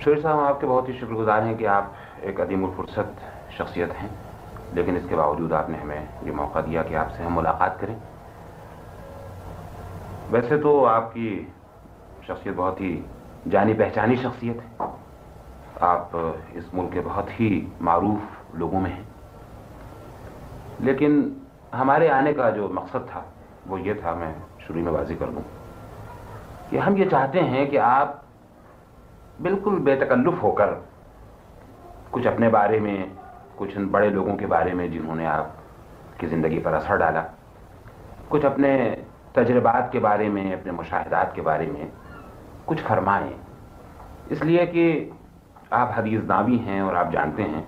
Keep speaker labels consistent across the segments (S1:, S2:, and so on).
S1: شوری صاحب آپ کے بہت ہی شکر گزار ہیں کہ آپ ایک عدیم الفرصت شخصیت ہیں، لیکن اس کے باوجود آپ نے ہمیں یہ موقع دیا کہ آپ سے ہم ملاقات کریں۔ ویسے تو آپ کی شخصیت بہت ہی جانی پہچانی شخصیت ہے۔ آپ اس ملک کے بہت ہی معروف لوگوں میں ہیں۔ لیکن ہمارے آنے کا جو مقصد تھا، وہ یہ تھا، میں شروع میں واضح کر دوں کہ ہم یہ چاہتے ہیں کہ آپ بالکل بے تکلف ہو کر کچھ اپنے بارے میں، کچھ ان بڑے لوگوں کے بارے میں جنہوں نے آپ کی زندگی پر اثر ڈالا، کچھ اپنے تجربات کے بارے میں، اپنے مشاہدات کے بارے میں کچھ فرمائیں۔ اس لیے کہ آپ حدیث ناوی ہیں اور آپ جانتے ہیں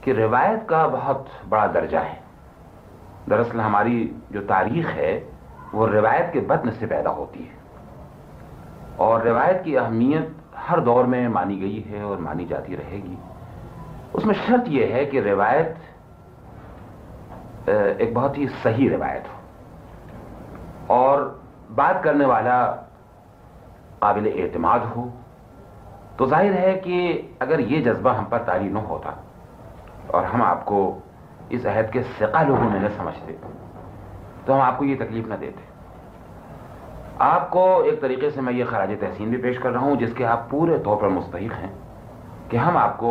S1: کہ روایت کا بہت بڑا درجہ ہے۔ دراصل ہماری جو تاریخ ہے، وہ روایت کے بطن سے پیدا ہوتی ہے۔ اور روایت کی اہمیت ہر دور میں مانی گئی ہے اور مانی جاتی رہے گی۔ اس میں شرط یہ ہے کہ روایت ایک بہت ہی صحیح روایت ہو۔ اور بات کرنے والا قابل اعتماد ہو۔ تو ظاہر ہے کہ اگر یہ جذبہ ہم پر تاری نہ ہوتا اور ہم آپ کو اس عہد کے سقا لوگوں میں نہ سمجھتے، تو ہم آپ کو یہ تکلیف نہ دیتے۔ آپ کو ایک طریقے سے میں یہ خراج تحسین بھی پیش کر رہا ہوں، جس کے آپ پورے طور پر مستحق ہیں کہ ہم آپ کو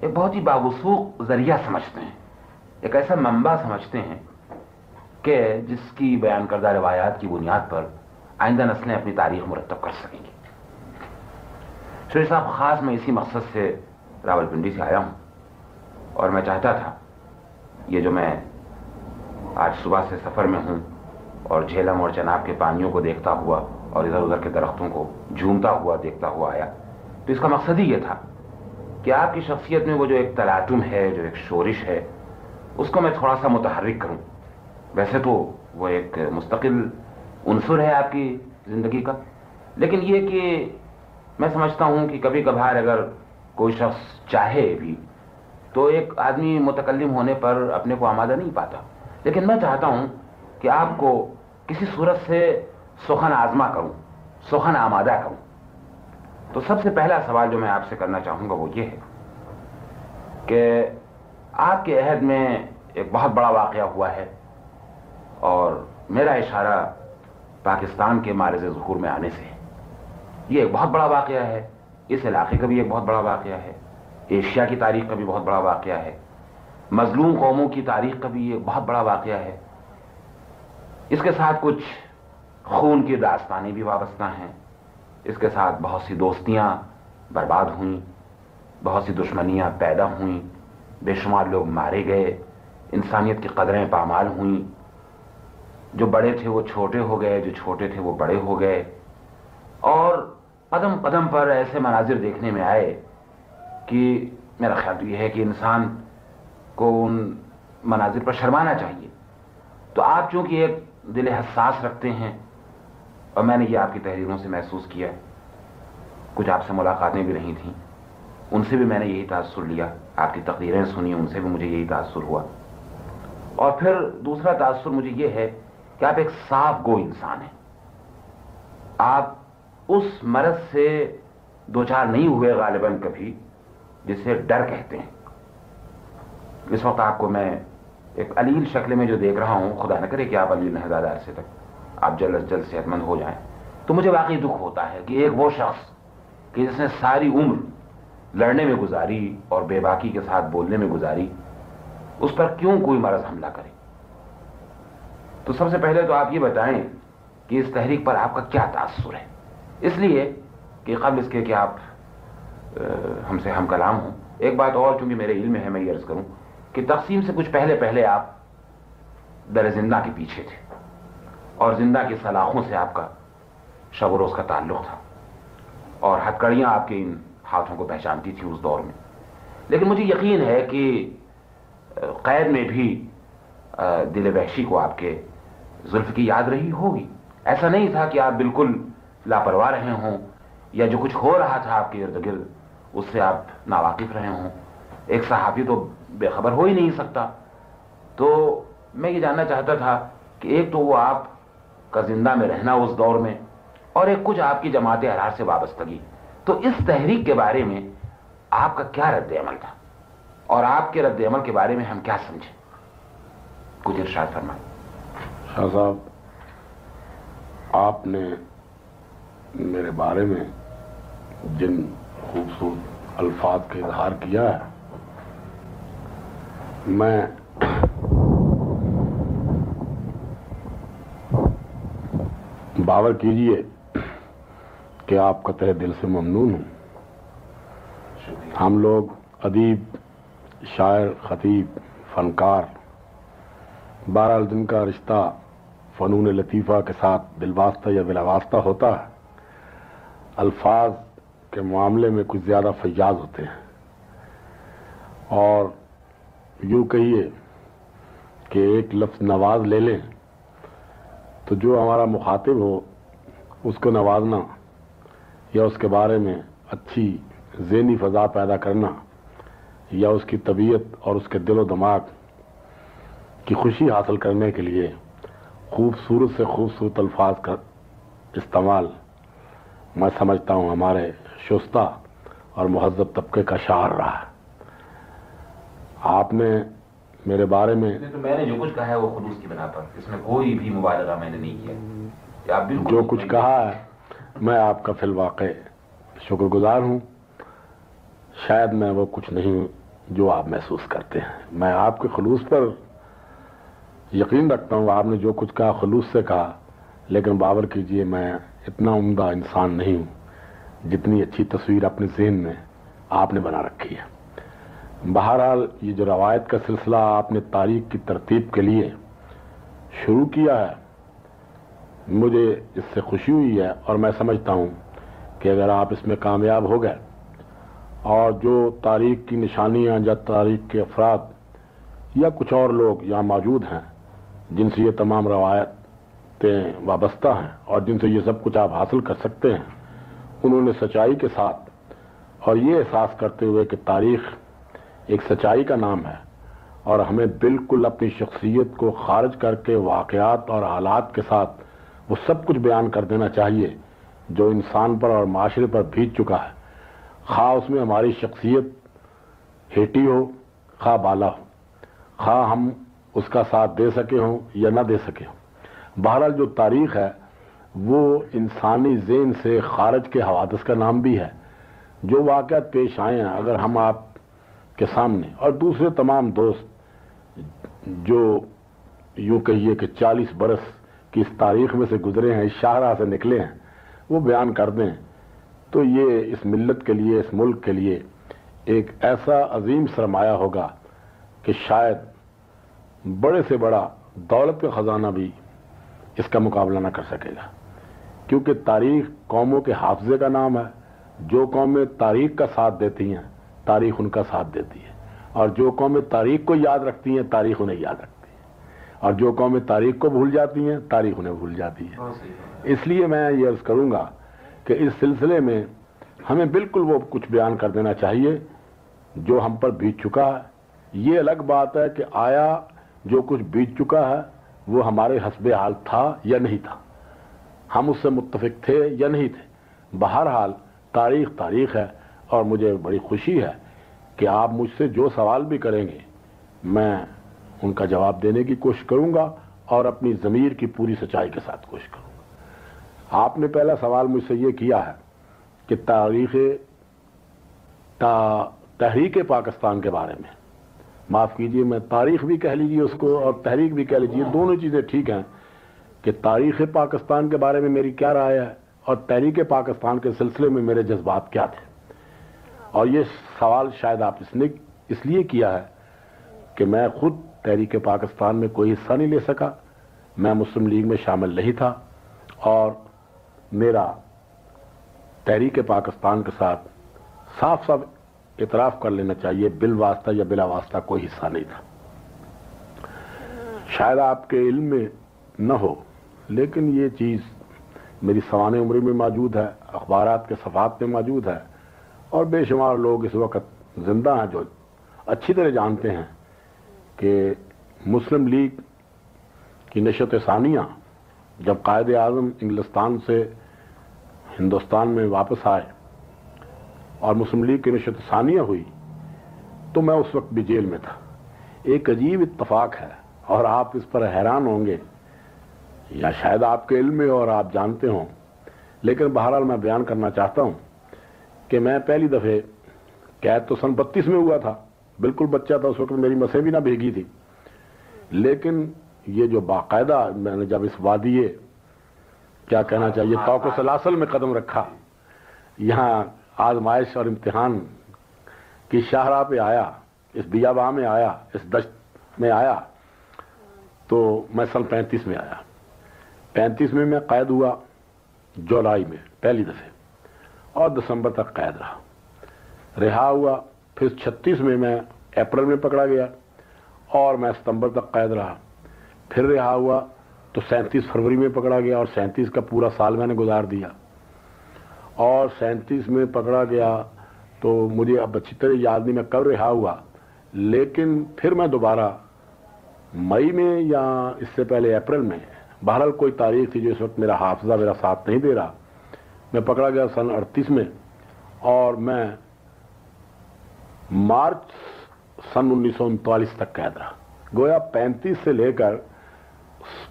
S1: ایک بہت ہی باوسوخ ذریعہ سمجھتے ہیں، ایک ایسا منبع سمجھتے ہیں کہ جس کی بیان کردہ روایات کی بنیاد پر آئندہ نسلیں اپنی تاریخ مرتب کر سکیں گی۔ شری صاحب، خاص میں اسی مقصد سے راول پنڈی سے آیا ہوں، اور میں چاہتا تھا یہ جو میں آج صبح سے سفر میں ہوں اور جھیلم اور چناب کے پانیوں کو دیکھتا ہوا اور ادھر ادھر کے درختوں کو جھومتا ہوا دیکھتا ہوا آیا۔ تو اس کا مقصد ہی یہ تھا کہ آپ کی شخصیت میں وہ جو ایک تلاٹم ہے، جو ایک شورش ہے، اس کو میں تھوڑا سا متحرک کروں۔ ویسے تو وہ ایک مستقل عنصر ہے آپ کی زندگی کا۔ لیکن یہ کہ میں سمجھتا ہوں کہ کبھی کبھار اگر کوئی شخص چاہے بھی، تو ایک آدمی متکلم ہونے پر اپنے کو آمادہ نہیں پاتا۔ لیکن میں چاہتا ہوں کہ آپ کو کسی صورت سے سخن آزما کروں، سخن آمادہ کروں۔ تو سب سے پہلا سوال جو میں آپ سے کرنا چاہوں گا وہ یہ ہے کہ آپ کے عہد میں ایک بہت بڑا واقعہ ہوا ہے اور میرا اشارہ پاکستان کے مارز ظہور میں آنے سے ہے۔ یہ ایک بہت بڑا واقعہ ہے، اس علاقے کا بھی ایک بہت بڑا واقعہ ہے، ایشیا کی تاریخ کا بھی بہت بڑا واقعہ ہے، مظلوم قوموں کی تاریخ کا بھی ایک بہت بڑا واقعہ ہے۔ اس کے ساتھ کچھ خون کی داستانیں بھی وابستہ ہیں۔ اس کے ساتھ بہت سی دوستیاں برباد ہوئیں، بہت سی دشمنیاں پیدا ہوئیں، بے شمار لوگ مارے گئے، انسانیت کی قدریں پامال ہوئیں۔ جو بڑے تھے وہ چھوٹے ہو گئے، جو چھوٹے تھے وہ بڑے ہو گئے۔ اور قدم قدم پر ایسے مناظر دیکھنے میں آئے کہ میرا خیال تو یہ ہے کہ انسان کو ان مناظر پر شرمانا چاہیے۔ تو آپ چونکہ ایک دل حساس رکھتے ہیں۔ اور میں نے یہ آپ کی تحریروں سے محسوس کیا۔ کچھ آپ سے ملاقاتیں بھی نہیں تھیں۔ ان سے بھی میں نے یہی تاثر لیا۔ آپ کی تقریریں سنی، ان سے بھی مجھے یہی تاثر ہوا۔ اور پھر دوسرا تاثر مجھے یہ ہے کہ آپ ایک صاف گو انسان ہیں۔ آپ اس مرض سے دو چار نہیں ہوئے غالباً کبھی، جسے ڈر کہتے ہیں۔ اس وقت آپ کو میں ایک علیل شکل میں جو دیکھ رہا ہوں، خدا نہ کرے کہ آپ علیل نہ زیادہ عرصے تک آپ جلد از جلد صحت مند ہو جائیں، تو مجھے واقعی دکھ ہوتا ہے کہ ایک وہ شخص کہ جس نے ساری عمر لڑنے میں گزاری اور بے باکی کے ساتھ بولنے میں گزاری، اس پر کیوں کوئی مرض حملہ کرے؟ تو سب سے پہلے تو آپ یہ بتائیں کہ اس تحریک پر آپ کا کیا تاثر ہے؟ اس لیے کہ قبل اس کے کہ آپ ہم سے ہم کلام ہوں۔ ایک بات اور، چونکہ میرے علم ہے، میں یہ عرض کروں کہ تقسیم سے کچھ پہلے پہلے آپ در زندہ کے پیچھے تھے اور زندہ کی سلاخوں سے آپ کا شب و روز کا تعلق تھا اور ہتکڑیاں آپ کے ان ہاتھوں کو پہچانتی تھی اس دور میں۔ لیکن مجھے یقین ہے کہ قید میں بھی دل وحشی کو آپ کے زلف کی یاد رہی ہوگی۔ ایسا نہیں تھا کہ آپ بالکل لاپرواہ رہے ہوں یا جو کچھ ہو رہا تھا آپ کے ارد گرد، اس سے آپ ناواقف رہے ہوں۔ ایک صحافی تو بے خبر ہو ہی نہیں سکتا۔ تو میں یہ جاننا چاہتا تھا کہ ایک تو وہ آپ کا زندہ میں رہنا اس دور میں اور ایک کچھ آپ کی جماعت احرار سے وابستگی۔ تو اس تحریک کے بارے میں آپ کا کیا رد عمل تھا؟ اور آپ کے رد عمل کے بارے میں ہم کیا سمجھیں؟ کچھ ارشاد فرمائیں۔
S2: شاہ صاحب، آپ نے میرے بارے میں جن خوبصورت الفاظ کا اظہار کیا ہے میں باور کیجیے کہ آپ کا تہ دل سے ممنون ہوں۔ ہم لوگ ادیب، شاعر، خطیب، فنکار، بارہ دن کا رشتہ فنون لطیفہ کے ساتھ دل واسطہ یا بلا واسطہ ہوتا ہے۔ الفاظ کے معاملے میں کچھ زیادہ فیاض ہوتے ہیں۔ اور یوں کہیے کہ ایک لفظ نواز لے لیں، تو جو ہمارا مخاطب ہو، اس کو نوازنا یا اس کے بارے میں اچھی ذہنی فضا پیدا کرنا یا اس کی طبیعت اور اس کے دل و دماغ کی خوشی حاصل کرنے کے لیے خوبصورت سے خوبصورت الفاظ کا استعمال میں سمجھتا ہوں ہمارے شستہ اور مہذب طبقے کا شعر رہا ہے۔ آپ نے میرے بارے میں
S1: تو میں نے جو کچھ کہا ہے وہ خلوص کی بنا پر اس میں کوئی بھی مبالغہ میں نے نہیں کیا۔ آپ
S2: جو کچھ کہا ہے میں آپ کا فی الواقع شکر گزار ہوں۔ شاید میں وہ کچھ نہیں جو آپ محسوس کرتے ہیں۔ میں آپ کے خلوص پر یقین رکھتا ہوں آپ نے جو کچھ کہا خلوص سے کہا لیکن باور کیجیے میں اتنا عمدہ انسان نہیں ہوں جتنی اچھی تصویر اپنے ذہن میں آپ نے بنا رکھی ہے۔ بہرحال یہ جو روایت کا سلسلہ آپ نے تاریخ کی ترتیب کے لیے شروع کیا ہے، مجھے اس سے خوشی ہوئی ہے اور میں سمجھتا ہوں کہ اگر آپ اس میں کامیاب ہو گئے اور جو تاریخ کی نشانیاں یا تاریخ کے افراد یا کچھ اور لوگ یہاں موجود ہیں، جن سے یہ تمام روایتیں وابستہ ہیں اور جن سے یہ سب کچھ آپ حاصل کر سکتے ہیں، انہوں نے سچائی کے ساتھ اور یہ احساس کرتے ہوئے کہ تاریخ ایک سچائی کا نام ہے اور ہمیں بالکل اپنی شخصیت کو خارج کر کے واقعات اور حالات کے ساتھ وہ سب کچھ بیان کر دینا چاہیے جو انسان پر اور معاشرے پر بیت چکا ہے۔ خواہ اس میں ہماری شخصیت ہیٹی ہو، خواہ بالا ہو۔ خواہ ہم اس کا ساتھ دے سکے ہوں یا نہ دے سکے ہوں۔ بہرحال جو تاریخ ہے، وہ انسانی ذہن سے خارج کے حوادث کا نام بھی ہے۔ جو واقعات پیش آئے ہیں، اگر ہم آپ کے سامنے اور دوسرے تمام دوست جو یوں کہیے کہ چالیس برس کی اس تاریخ میں سے گزرے ہیں، اس شاہراہ سے نکلے ہیں، وہ بیان کر دیں۔ تو یہ اس ملت کے لیے، اس ملک کے لیے ایک ایسا عظیم سرمایہ ہوگا کہ شاید بڑے سے بڑا دولت کا خزانہ بھی اس کا مقابلہ نہ کر سکے گا۔ کیونکہ تاریخ قوموں کے حافظے کا نام ہے۔ جو قومیں تاریخ کا ساتھ دیتی ہیں تاریخ ان کا ساتھ دیتی ہے۔ اور جو قومیں تاریخ کو یاد رکھتی ہیں، تاریخ انہیں یاد رکھتی ہے اور جو قومیں تاریخ کو بھول جاتی ہیں، تاریخ انہیں بھول جاتی ہے۔ اس لیے میں یہ عرض کروں گا کہ اس سلسلے میں ہمیں بالکل وہ کچھ بیان کر دینا چاہیے جو ہم پر بیت چکا ہے۔ یہ الگ بات ہے کہ آیا جو کچھ بیت چکا ہے، وہ ہمارے حسب حال تھا یا نہیں تھا۔ ہم اس سے متفق تھے یا نہیں تھے۔ بہرحال تاریخ تاریخ ہے۔ اور مجھے بڑی خوشی ہے کہ آپ مجھ سے جو سوال بھی کریں گے، میں ان کا جواب دینے کی کوشش کروں گا اور اپنی ضمیر کی پوری سچائی کے ساتھ کوشش کروں گا۔ آپ نے پہلا سوال مجھ سے یہ کیا ہے کہ تاریخ تحریک پاکستان کے بارے میں۔ معاف کیجیے، میں تاریخ بھی کہہ لیجیے اس کو اور تحریک بھی کہہ لیجیے دونوں چیزیں ٹھیک ہیں۔ کہ تاریخ پاکستان کے بارے میں میری کیا رائے ہے اور تحریک پاکستان کے سلسلے میں میرے جذبات کیا تھے؟ اور یہ سوال شاید آپ اس نے اس لیے کیا ہے کہ میں خود تحریک پاکستان میں کوئی حصہ نہیں لے سکا، میں مسلم لیگ میں شامل نہیں تھا اور میرا تحریک پاکستان کے ساتھ صاف صاف اعتراف کر لینا چاہیے بل واسطہ یا بلا واسطہ کوئی حصہ نہیں تھا۔ شاید آپ کے علم میں نہ ہو، لیکن یہ چیز میری سوانح عمری میں موجود ہے، اخبارات کے صفحات میں موجود ہے۔ اور بے شمار لوگ اس وقت زندہ ہیں جو اچھی طرح جانتے ہیں کہ مسلم لیگ کی نشت ثانیہ جب قائد اعظم انگلستان سے ہندوستان میں واپس آئے اور مسلم لیگ کی نشت ثانیہ ہوئی تو میں اس وقت بھی جیل میں تھا۔ ایک عجیب اتفاق ہے اور آپ اس پر حیران ہوں گے یا شاید آپ کے علم میں اور آپ جانتے ہوں، لیکن بہرحال میں بیان کرنا چاہتا ہوں۔ کہ میں پہلی دفعہ قید تو سن بتیس میں ہوا تھا۔ بالکل بچہ تھا اس وقت میری مسیں بھی نہ بھیگی تھی۔ لیکن یہ جو باقاعدہ میں نے جب اس وادی کیا کہنا چاہیے توق و سلاسل میں قدم رکھا یہاں آزمائش اور امتحان کی شاہراہ پہ آیا اس بیاباں میں آیا اس دشت میں آیا تو میں سن پینتیس میں آیا۔ پینتیس میں میں قید ہوا جولائی میں پہلی دفعہ۔ اور دسمبر تک قید رہا۔ رہا ہوا پھر چھتیس میں میں اپریل میں پکڑا گیا اور میں ستمبر تک قید رہا۔ پھر رہا ہوا تو سینتیس فروری میں پکڑا گیا اور سینتیس کا پورا سال میں نے گزار دیا۔ اور سینتیس میں پکڑا گیا تو مجھے اب اچھی طرح یاد نہیں میں کب رہا ہوا، لیکن پھر میں دوبارہ مئی میں یا اس سے پہلے اپریل میں، بہرحال کوئی تاریخ تھی جو اس وقت میرا حافظہ، میرا ساتھ نہیں دے رہا۔ میں پکڑا گیا سن اڑتیس میں اور میں مارچ سن انیس سو انتالیس تک قید رہا گویا پینتیس سے لے کر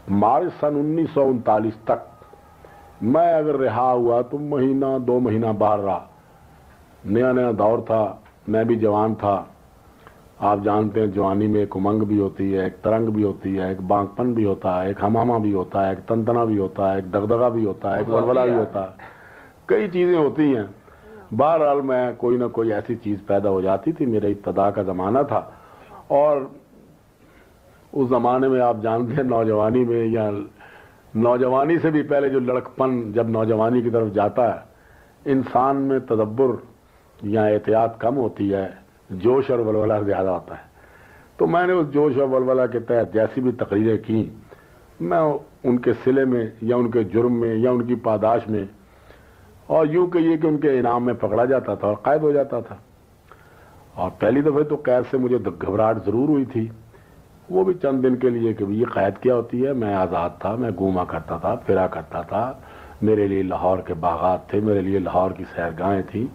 S2: مارچ سن انیس سو انتالیس تک میں اگر رہا ہوا تو مہینہ دو مہینہ باہر رہا۔ نیا نیا دور تھا، میں بھی جوان تھا۔ آپ جانتے ہیں جوانی میں ایک امنگ بھی ہوتی ہے، ایک ترنگ بھی ہوتی ہے، ایک بانک پن بھی ہوتا ہے، ایک ہماما بھی ہوتا ہے، ایک تنتنا بھی ہوتا ہے، ایک دگدگا بھی ہوتا ہے، ایک ولولا بھی ہوتا ہے۔ کئی چیزیں ہوتی ہیں۔ بہرحال میں کوئی نہ کوئی ایسی چیز پیدا ہو جاتی تھی، میرے ابتدا کا زمانہ تھا۔ اور اس زمانے میں آپ جانتے ہیں، نوجوانی میں یا نوجوانی سے بھی پہلے جو لڑکپن جب نوجوانی کی طرف جاتا ہے، انسان میں تدبر یا احتیاط کم ہوتی ہے، جوش اور ولولہ زیادہ ہوتا ہے۔ تو میں نے اس جوش اور ولولہ کے تحت جیسی بھی تقریریں کی میں ان کے سلے میں یا ان کے جرم میں یا ان کی پاداش میں اور یوں کہیے کہ ان کے انعام میں پکڑا جاتا تھا اور قید ہو جاتا تھا۔ اور پہلی دفعہ تو قید سے مجھے گھبراہٹ ضرور ہوئی تھی۔ وہ بھی چند دن کے لیے کہ یہ قید کیا ہوتی ہے۔ میں آزاد تھا، میں گھوما کرتا تھا، پھرا کرتا تھا۔ میرے لیے لاہور کے باغات تھے، میرے لیے لاہور کی سیرگاہیں تھیں۔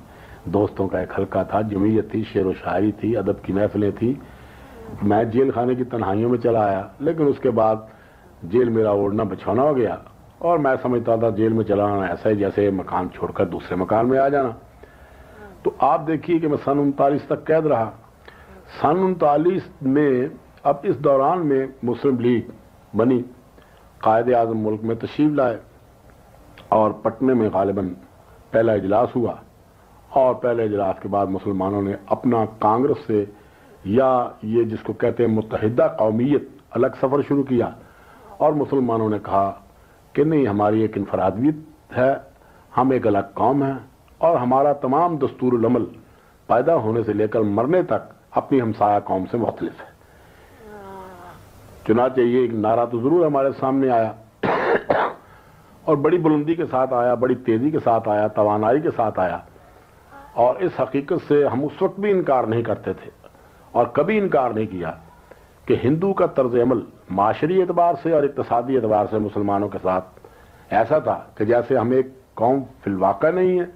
S2: دوستوں کا ایک حلقہ تھا، جمعیت تھی، شعر و شاعری تھی، ادب کی محفلیں تھیں۔ میں جیل خانے کی تنہائیوں میں چلا آیا، لیکن اس کے بعد جیل میرا اوڑھنا بچھونا ہو گیا۔ اور میں سمجھتا تھا جیل میں چلا آنا ایسا ہی جیسے مکان چھوڑ کر دوسرے مکان میں آ جانا۔ تو آپ دیکھیے کہ میں سن انتالیس تک قید رہا۔ سن انتالیس میں اب اس دوران میں مسلم لیگ بنی۔ قائد اعظم ملک میں تشریف لائے۔ اور پٹنے میں غالباً پہلا اجلاس ہوا۔ اور پہلے اجلاس کے بعد مسلمانوں نے اپنا کانگریس سے یا یہ جس کو کہتے ہیں متحدہ قومیت الگ سفر شروع کیا۔ اور مسلمانوں نے کہا کہ نہیں، ہماری ایک انفرادیت ہے، ہم ایک الگ قوم ہیں اور ہمارا تمام دستور العمل پیدا ہونے سے لے کر مرنے تک اپنی ہمسایہ قوم سے مختلف ہے۔ چنانچہ یہ ایک نعرہ تو ضرور ہمارے سامنے آیا اور بڑی بلندی کے ساتھ آیا، بڑی تیزی کے ساتھ آیا، توانائی کے ساتھ آیا اور اس حقیقت سے ہم اس وقت بھی انکار نہیں کرتے تھے اور کبھی انکار نہیں کیا۔ کہ ہندو کا طرز عمل معاشری اعتبار سے اور اقتصادی اعتبار سے مسلمانوں کے ساتھ ایسا تھا کہ جیسے ہم ایک قوم فی الواقع نہیں ہیں،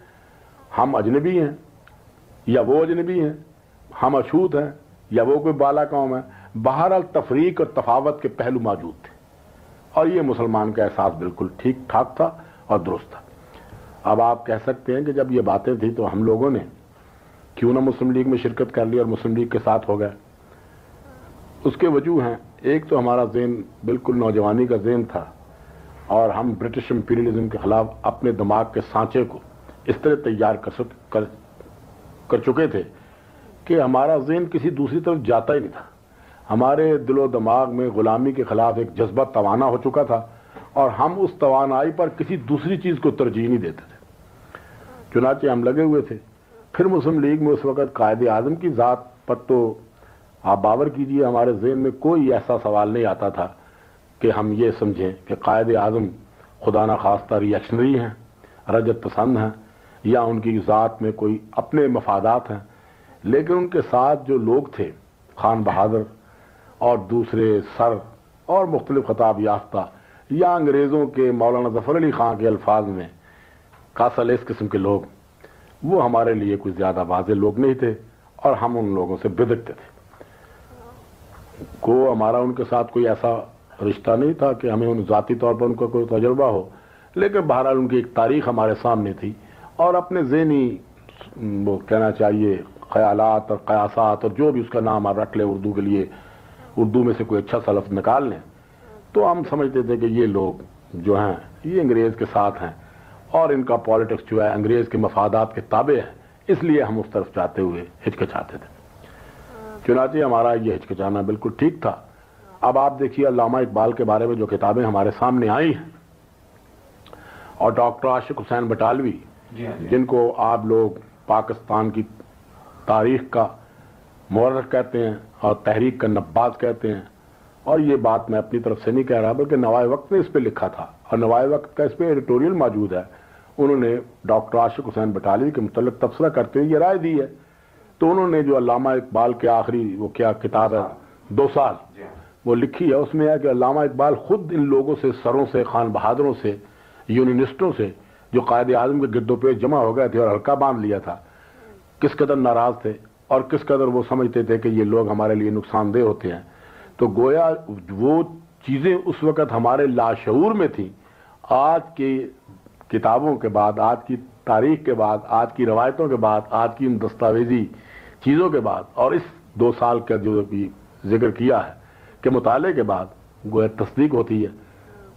S2: ہم اجنبی ہیں یا وہ اجنبی ہیں، ہم اچھوت ہیں یا وہ کوئی بالا قوم ہے، بہرحال تفریق اور تفاوت کے پہلو موجود تھے۔ اور یہ مسلمان کا احساس بالکل ٹھیک ٹھاک تھا اور درست تھا۔ اب آپ کہہ سکتے ہیں کہ جب یہ باتیں تھیں تو ہم لوگوں نے کیوں نہ مسلم لیگ میں شرکت کر لی اور مسلم لیگ کے ساتھ ہو گئے؟ اس کے وجوہ ہیں۔ ایک تو ہمارا ذہن بالکل نوجوانی کا ذہن تھا اور ہم برٹش امپیریلزم کے خلاف اپنے دماغ کے سانچے کو اس طرح تیار کر کر کر چکے تھے کہ ہمارا ذہن کسی دوسری طرف جاتا ہی نہیں تھا۔ ہمارے دل و دماغ میں غلامی کے خلاف ایک جذبہ توانا ہو چکا تھا اور ہم اس توانائی پر کسی دوسری چیز کو ترجیح نہیں دیتے تھے۔ چنانچہ ہم لگے ہوئے تھے۔ پھر مسلم لیگ میں اس وقت قائد اعظم کی ذات پر تو آپ باور کیجیے ہمارے ذہن میں کوئی ایسا سوال نہیں آتا تھا کہ ہم یہ سمجھیں کہ قائد اعظم خدا نخواستہ ریئیکشنری ہیں، رجت پسند ہیں، یا ان کی ذات میں کوئی اپنے مفادات ہیں۔ لیکن ان کے ساتھ جو لوگ تھے، خان بہادر اور دوسرے سر اور مختلف خطاب یافتہ، یا انگریزوں کے مولانا ظفر علی خان کے الفاظ میں کاسل اس قسم کے لوگ، وہ ہمارے لیے کوئی زیادہ واضح لوگ نہیں تھے اور ہم ان لوگوں سے بدکتے تھے۔ کو ہمارا ان کے ساتھ کوئی ایسا رشتہ نہیں تھا کہ ہمیں ان ذاتی طور پر ان کا کوئی تجربہ ہو۔ لیکن بہرحال ان کی ایک تاریخ ہمارے سامنے تھی۔ اور اپنے ذہنی، وہ کہنا چاہیے، خیالات اور قیاسات اور جو بھی اس کا نام آپ رکھ لیں اردو کے لیے، اردو میں سے کوئی اچھا سا لفظ نکال لیں۔ تو ہم سمجھتے تھے کہ یہ لوگ جو ہیں، یہ انگریز کے ساتھ ہیں۔ اور ان کا پالیٹکس جو ہے، انگریز کے مفادات کے تابع ہے اس لیے ہم اس طرف جاتے ہوئے ہچکچاتے تھے۔ چنانچہ ہمارا یہ ہچکچانا بالکل ٹھیک تھا۔ اب آپ دیکھیے علامہ اقبال کے بارے میں جو کتابیں ہمارے سامنے آئی ہیں۔ اور ڈاکٹر عاشق حسین بٹالوی جی ہاں، جی۔ جن کو آپ لوگ پاکستان کی تاریخ کا مورخ کہتے ہیں اور تحریک کا نباز کہتے ہیں۔ اور یہ بات میں اپنی طرف سے نہیں کہہ رہا بلکہ نوائے وقت نے اس پہ لکھا تھا۔ اور نوائے وقت کا اس پہ ایڈیٹوریل موجود ہے۔ انہوں نے ڈاکٹر عاشق حسین بٹالوی کے متعلق تبصرہ کرتے ہوئے یہ رائے دی ہے۔ تو انہوں نے جو علامہ اقبال کے آخری وہ کیا کتاب ہے دو سال جی۔ وہ لکھی ہے اس میں ہے کہ علامہ اقبال خود ان لوگوں سے سروں سے خان بہادروں سے یونینسٹوں سے جو قائد اعظم کے گردوں پہ جمع ہو گئے تھے اور ہلکا باندھ لیا تھا کس قدر ناراض تھے اور کس قدر وہ سمجھتے تھے کہ یہ لوگ ہمارے لیے نقصان دہ ہوتے ہیں تو گویا وہ چیزیں اس وقت ہمارے لاشعور میں تھیں آج کی کتابوں کے بعد آج کی تاریخ کے بعد آج کی روایتوں کے بعد آج کی ان دستاویزی چیزوں کے بعد اور اس دو سال کا جو بھی ذکر کیا ہے کہ مطالعے کے بعد گویا تصدیق ہوتی ہے،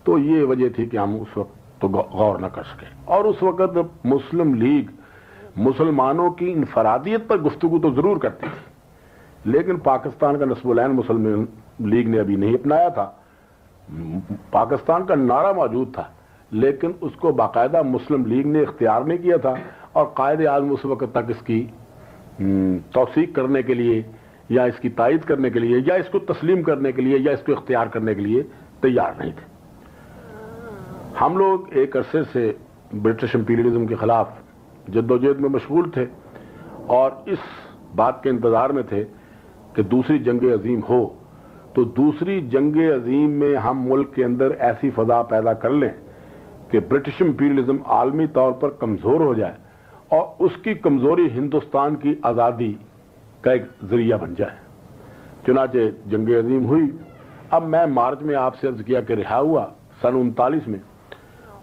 S2: تو یہ وجہ تھی کہ ہم اس وقت تو غور نہ کر سکے اور اس وقت مسلم لیگ مسلمانوں کی انفرادیت پر گفتگو تو ضرور کرتی تھی، لیکن پاکستان کا نصب العین مسلم لیگ نے ابھی نہیں اپنایا تھا۔ پاکستان کا نعرہ موجود تھا، لیکن اس کو باقاعدہ مسلم لیگ نے اختیار نہیں کیا تھا اور قائد اعظم اس وقت تک اس کی توثیق کرنے کے لیے، یا اس کی تائید کرنے کے لیے، یا اس کو تسلیم کرنے کے لیے، یا اس کو اختیار کرنے کے لیے تیار نہیں تھے۔ ہم لوگ ایک عرصے سے برٹش امپیریلزم کے خلاف جد و جہد میں مشغول تھے اور اس بات کے انتظار میں تھے کہ دوسری جنگ عظیم ہو، تو دوسری جنگ عظیم میں ہم ملک کے اندر ایسی فضا پیدا کر لیں کہ برٹش امپیریلزم عالمی طور پر کمزور ہو جائے۔ اور اس کی کمزوری ہندوستان کی آزادی کا ایک ذریعہ بن جائے۔ چنانچہ جنگ عظیم ہوئی۔ اب میں مارچ میں آپ سے عرض کیا کہ رہا ہوا سن انتالیس میں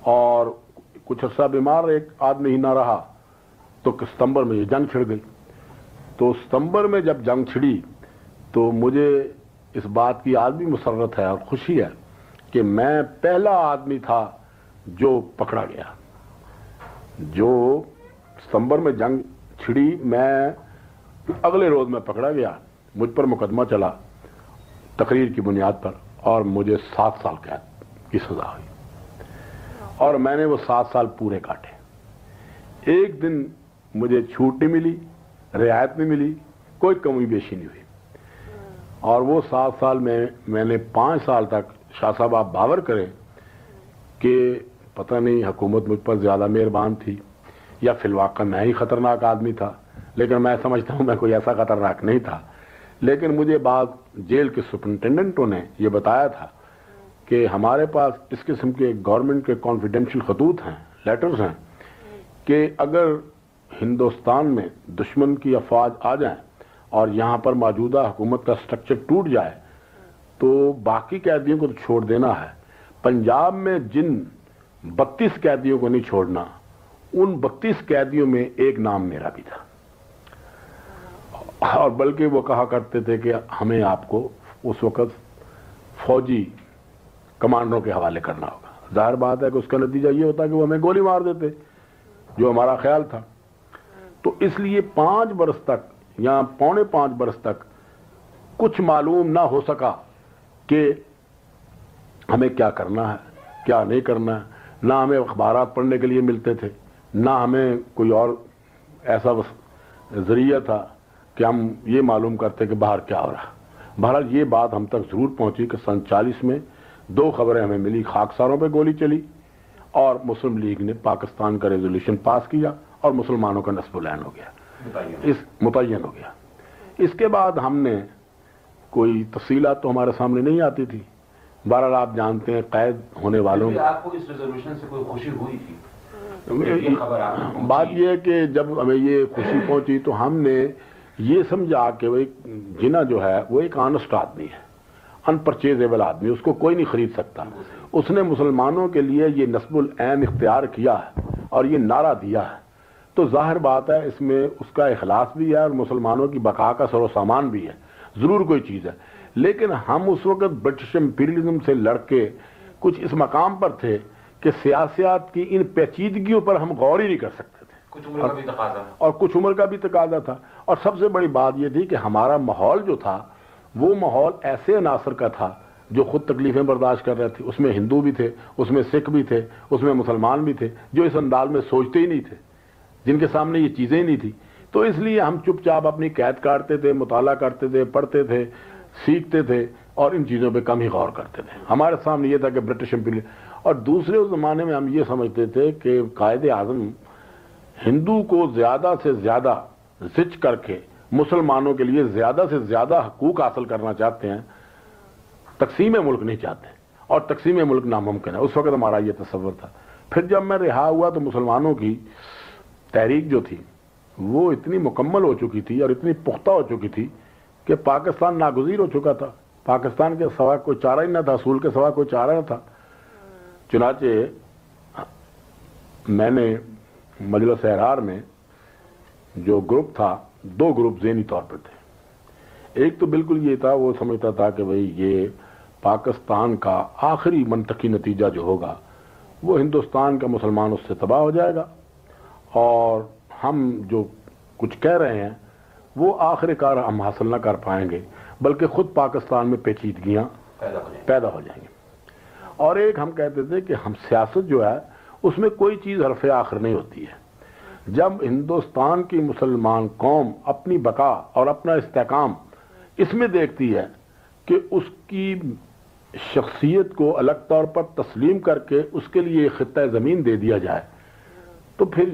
S2: اور کچھ عرصہ بیمار ایک آدمی ہی نہ رہا تو ستمبر میں یہ جنگ چھڑ گئی۔ تو ستمبر میں جب جنگ چھڑی تو مجھے اس بات کی آج بھی مسرت ہے اور خوشی ہے کہ میں پہلا آدمی تھا جو پکڑا گیا۔ جو ستمبر میں جنگ چھڑی، میں اگلے روز میں پکڑا گیا، مجھ پر مقدمہ چلا تقریر کی بنیاد پر اور مجھے سات سال قید کی سزا ہوئی۔ اور میں نے وہ سات سال پورے کاٹے۔ ایک دن مجھے چھوٹ نہیں ملی، رعایت نہیں ملی، کوئی کمی بیشی نہیں ہوئی۔ اور وہ سات سال میں میں نے پانچ سال تک شاہ صاحب آپ باور کریں کہ پتہ نہیں حکومت مجھ پر زیادہ مہربان تھی۔ یا فی الواقع میں ہی خطرناک آدمی تھا، لیکن میں سمجھتا ہوں میں کوئی ایسا خطرناک نہیں تھا۔ لیکن مجھے بعض جیل کے سپرنٹینڈنٹوں نے یہ بتایا تھا کہ ہمارے پاس اس قسم کے گورنمنٹ کے کانفیڈینشیل خطوط ہیں لیٹرز ہیں، کہ اگر ہندوستان میں دشمن کی افواج آ جائیں اور یہاں پر موجودہ حکومت کا سٹرکچر ٹوٹ جائے، تو باقی قیدیوں کو تو چھوڑ دینا ہے۔ پنجاب میں جن بتیس قیدیوں کو نہیں چھوڑنا ان بتیس قیدیوں میں ایک نام میرا بھی تھا۔ اور بلکہ وہ کہا کرتے تھے کہ ہمیں آپ کو اس وقت فوجی کمانڈروں کے حوالے کرنا ہوگا۔ ظاہر بات ہے کہ اس کا نتیجہ یہ ہوتا کہ وہ ہمیں گولی مار دیتے، جو ہمارا خیال تھا۔ تو اس لیے پانچ برس تک، یا پونے پانچ برس تک کچھ معلوم نہ ہو سکا کہ ہمیں کیا کرنا ہے، کیا نہیں کرنا ہے۔ نہ ہمیں اخبارات پڑھنے کے لیے ملتے تھے۔ نہ ہمیں کوئی اور ایسا ذریعہ تھا کہ ہم یہ معلوم کرتے کہ باہر کیا ہو رہا۔ بہرحال یہ بات ہم تک ضرور پہنچی کہ سن چالیس میں دو خبریں ہمیں ملی خاکساروں پہ گولی چلی اور مسلم لیگ نے پاکستان کا ریزولوشن پاس کیا اور مسلمانوں کا نصب العین ہو گیا۔ اس متعین ہو گیا۔ اس کے بعد ہم نے کوئی تفصیلات تو ہمارے سامنے نہیں آتی تھی۔ بہرحال آپ جانتے ہیں قید ہونے والوں
S1: آپ کو اس ریزولوشن سے کوئی خوشی ہوئی تھی؟
S2: بات یہ ہے کہ جب ہمیں یہ خوشی پہنچی تو ہم نے یہ سمجھا کہ وہ جنا جو ہے وہ ایک آنسٹ آدمی ہے ان پرچیزیبل آدمی اس کو کوئی نہیں خرید سکتا۔ اس نے مسلمانوں کے لیے یہ نصب العین اختیار کیا ہے اور یہ نعرہ دیا ہے۔ تو ظاہر بات ہے اس میں اس کا اخلاص بھی ہے اور مسلمانوں کی بقا کا سر و سامان بھی ہے۔ ضرور کوئی چیز ہے۔ لیکن ہم اس وقت برٹش امپیریلزم سے لڑ کے کچھ اس مقام پر تھے کہ سیاسیات کی ان پیچیدگیوں پر ہم غور ہی نہیں کر سکتے تھے۔
S1: کچھ عمر کا بھی تقاضا
S2: اور کچھ عمر کا بھی تقاضا تھا۔ اور سب سے بڑی بات یہ تھی کہ ہمارا ماحول جو تھا وہ ماحول ایسے عناصر کا تھا جو خود تکلیفیں برداشت کر رہے تھے۔ اس میں ہندو بھی تھے اس میں سکھ بھی تھے اس میں مسلمان بھی تھے جو اس انداز میں سوچتے ہی نہیں تھے جن کے سامنے یہ چیزیں ہی نہیں تھی تو اس لیے ہم چپ چاپ اپنی قید کاٹتے تھے مطالعہ کرتے تھے پڑھتے تھے سیکھتے تھے اور ان چیزوں پہ کم ہی غور کرتے تھے۔ ہمارے سامنے یہ تھا کہ برٹش امپیریل اور دوسرے اس زمانے میں ہم یہ سمجھتے تھے کہ قائد اعظم ہندو کو زیادہ سے زیادہ زچ کر کے مسلمانوں کے لیے زیادہ سے زیادہ حقوق حاصل کرنا چاہتے ہیں، تقسیم ملک نہیں چاہتے اور تقسیم ملک ناممکن ہے۔ اس وقت ہمارا یہ تصور تھا۔ پھر جب میں رہا ہوا تو مسلمانوں کی تحریک جو تھی، وہ اتنی مکمل ہو چکی تھی اور اتنی پختہ ہو چکی تھی کہ پاکستان ناگزیر ہو چکا تھا۔ پاکستان کے سوا کوئی چارہ ہی نہ تھا، اصول کے سوا کوئی چارہ نہ تھا۔ چنانچہ میں نے مجلس احرار میں جو گروپ تھا دو گروپ ذہنی طور پر تھے۔ ایک تو بالکل یہ تھا وہ سمجھتا تھا کہ بھئی یہ پاکستان کا آخری منطقی نتیجہ جو ہوگا وہ ہندوستان کا مسلمان اس سے تباہ ہو جائے گا۔ اور ہم جو کچھ کہہ رہے ہیں وہ آخر کار ہم حاصل نہ کر پائیں گے بلکہ خود پاکستان میں پیچیدگیاں پیدا ہو جائیں گی۔ اور ایک ہم کہتے تھے کہ ہم سیاست جو ہے، اس میں کوئی چیز حرف آخر نہیں ہوتی ہے۔ جب ہندوستان کی مسلمان قوم اپنی بقا اور اپنا استحکام اس میں دیکھتی ہے کہ اس کی شخصیت کو الگ طور پر تسلیم کر کے اس کے لیے خطہ زمین دے دیا جائے، تو پھر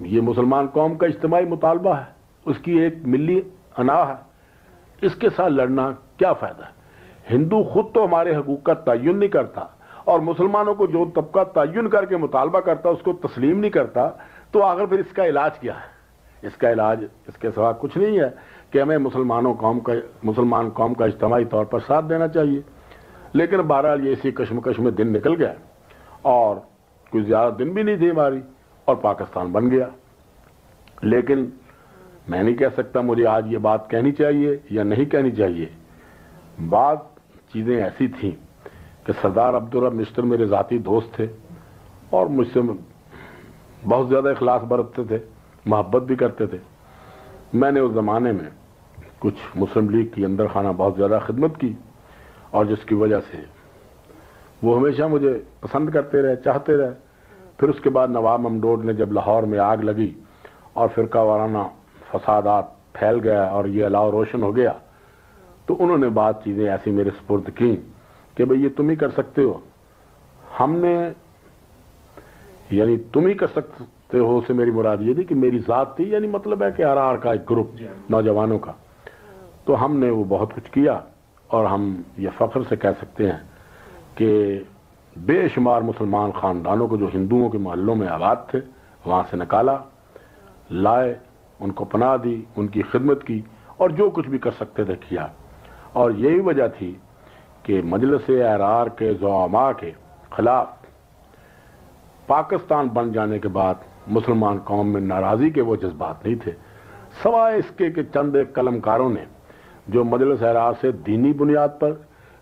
S2: یہ مسلمان قوم کا اجتماعی مطالبہ ہے۔ اس کی ایک ملی انا ہے۔ اس کے ساتھ لڑنا کیا فائدہ ہے؟ ہندو خود تو ہمارے حقوق کا تعین نہیں کرتا اور مسلمانوں کو جو طبقہ تعین کر کے مطالبہ کرتا، اس کو تسلیم نہیں کرتا، تو آخر پھر اس کا علاج کیا ہے؟ اس کا علاج اس کے سوا کچھ نہیں ہے کہ ہمیں مسلمانوں قوم کا، مسلمان قوم کا اجتماعی طور پر ساتھ دینا چاہیے۔ لیکن بہرحال یہ اسی کشمکش میں دن نکل گیا اور کچھ زیادہ دن بھی نہیں تھی ہماری اور پاکستان بن گیا۔ لیکن میں نہیں کہہ سکتا مجھے آج یہ بات کہنی چاہیے یا نہیں کہنی چاہیے۔ بات چیزیں ایسی تھیں کہ سردار عبدالرب مشتر میرے ذاتی دوست تھے اور مجھ سے بہت زیادہ اخلاص برتتے تھے، محبت بھی کرتے تھے۔ میں نے اس زمانے میں کچھ مسلم لیگ کی اندر خانہ بہت زیادہ خدمت کی اور جس کی وجہ سے وہ ہمیشہ مجھے پسند کرتے رہے، چاہتے رہے۔ پھر اس کے بعد نواب ممڈوڈ نے جب لاہور میں آگ لگی اور فرقہ وارانہ فسادات پھیل گیا اور یہ الاؤ روشن ہو گیا تو انہوں نے بات چیزیں ایسی میرے سپرد کی کہ بھئی یہ تم ہی کر سکتے ہو۔ ہم نے یعنی تم ہی کر سکتے ہو سے میری مراد یہ تھی کہ میری ذات تھی یعنی مطلب ہے کہ آر آر کا ایک گروپ نوجوانوں کا۔ تو ہم نے وہ بہت کچھ کیا اور ہم یہ فخر سے کہہ سکتے ہیں کہ بے شمار مسلمان خاندانوں کو جو ہندوؤں کے محلوں میں آباد تھے وہاں سے نکالا لائے ان کو پناہ دی ان کی خدمت کی اور جو کچھ بھی کر سکتے تھے کیا۔ اور یہی وجہ تھی کہ مجلس احرار کے زعما کے خلاف پاکستان بن جانے کے بعد مسلمان قوم میں ناراضی کے وہ جذبات نہیں تھے۔ سوائے اس کے کہ چند قلم کاروں نے جو مجلس احرار سے دینی بنیاد پر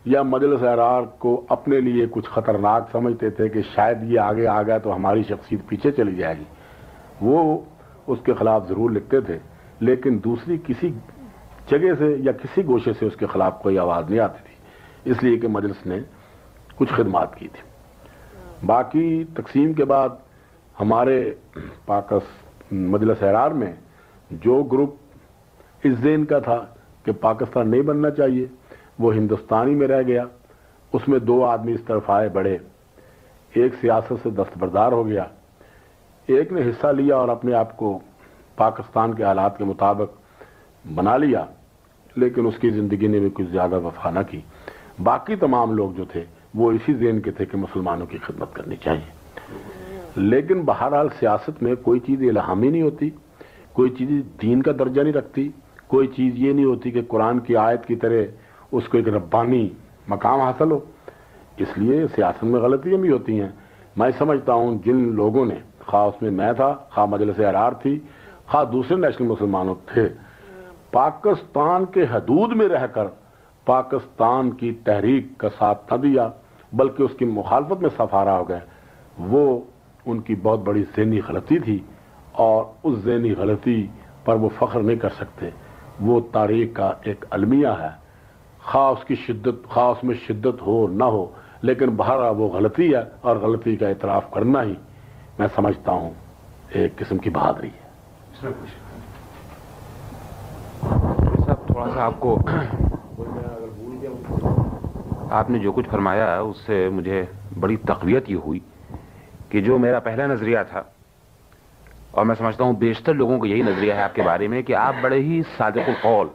S2: یا مجلس احرار کو اپنے لیے کچھ خطرناک سمجھتے تھے کہ شاید یہ آگے آ گیا تو ہماری شخصیت پیچھے چلی جائے گی، وہ اس کے خلاف ضرور لکھتے تھے، لیکن دوسری کسی جگہ سے یا کسی گوشے سے اس کے خلاف کوئی آواز نہیں آتی تھی۔ اس لیے کہ مجلس نے کچھ خدمات کی تھی۔ باقی تقسیم کے بعد ہمارے پاکس مجلس حرار میں جو گروپ اس ذہن کا تھا کہ پاکستان نہیں بننا چاہیے، وہ ہندوستانی میں رہ گیا۔ اس میں دو آدمی اس طرف آئے بڑے ایک سیاست سے دستبردار ہو گیا۔ ایک نے حصہ لیا اور اپنے آپ کو پاکستان کے حالات کے مطابق بنا لیا۔ لیکن اس کی زندگی نے بھی کچھ زیادہ وفا نہ کی۔ باقی تمام لوگ جو تھے، وہ اسی ذہن کے تھے کہ مسلمانوں کی خدمت کرنی چاہیے۔ لیکن بہرحال سیاست میں کوئی چیز الہامی نہیں ہوتی۔ کوئی چیز دین کا درجہ نہیں رکھتی۔ کوئی چیز یہ نہیں ہوتی کہ قرآن کی آیت کی طرح اس کو ایک ربانی مقام حاصل ہو۔ اس لیے سیاست میں غلطیاں بھی ہوتی ہیں۔ میں سمجھتا ہوں جن لوگوں نے، خواہ اس میں میں تھا، خواہ مجلس حرار تھی، خواہ دوسرے نیشنل مسلمانوں تھے پاکستان کے حدود میں رہ کر پاکستان کی تحریک کا ساتھ نہ دیا، بلکہ اس کی مخالفت میں سفارا ہو گئے۔ وہ ان کی بہت بڑی ذہنی غلطی تھی اور اس ذہنی غلطی پر وہ فخر نہیں کر سکتے۔ وہ تاریخ کا ایک المیہ ہے۔ خواہ اس کی شدت، خواہ اس میں شدت ہو نہ ہو، لیکن بہرحال وہ غلطی ہے اور غلطی کا اعتراف کرنا ہی میں سمجھتا ہوں، ایک قسم کی بہادری ہے۔
S1: صاحب سا آپ کو۔ آپ نے جو کچھ فرمایا اس سے مجھے بڑی تقویت یہ ہوئی کہ جو میرا پہلا نظریہ تھا، اور میں سمجھتا ہوں بیشتر لوگوں کو یہی نظریہ ہے آپ کے بارے میں کہ آپ بڑے ہی صادق القول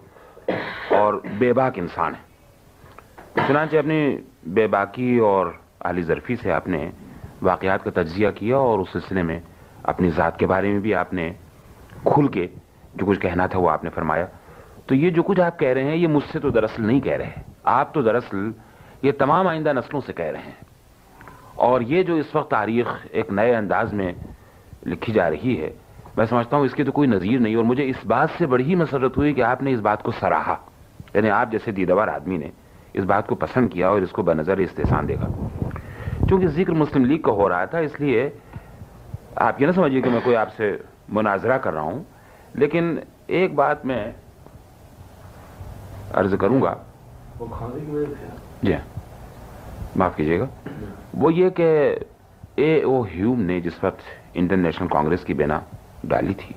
S1: اور بے باک انسان ہیں۔ چنانچہ اپنی بے باکی اور عالی ظرفی سے آپ نے واقعات کا تجزیہ کیا اور اس سلسلے میں اپنی ذات کے بارے میں بھی آپ نے کھل کے جو کچھ کہنا تھا وہ آپ نے فرمایا۔ تو یہ جو کچھ آپ کہہ رہے ہیں، یہ مجھ سے تو دراصل نہیں کہہ رہے۔ آپ تو دراصل یہ تمام آئندہ نسلوں سے کہہ رہے ہیں۔ اور یہ جو اس وقت تاریخ ایک نئے انداز میں لکھی جا رہی ہے، میں سمجھتا ہوں اس کی تو کوئی نظیر نہیں، اور مجھے اس بات سے بڑی ہی مسرت ہوئی کہ آپ نے اس بات کو سراہا۔ یعنی آپ جیسے دیدوار آدمی نے اس بات کو پسند کیا اور اس کو بنظر استحسان دیکھا۔ چونکہ ذکر مسلم لیگ کا ہو رہا تھا، اس لیے آپ یہ نہ سمجھیے کہ میں کوئی آپ سے مناظرہ کر رہا ہوں۔ لیکن ایک بات میں عرض کروں گا جی ہاں معاف کیجیے گا وہ یہ کہ اے او ہیوم نے جس وقت انڈین نیشنل کانگریس کی بنا ڈالی تھی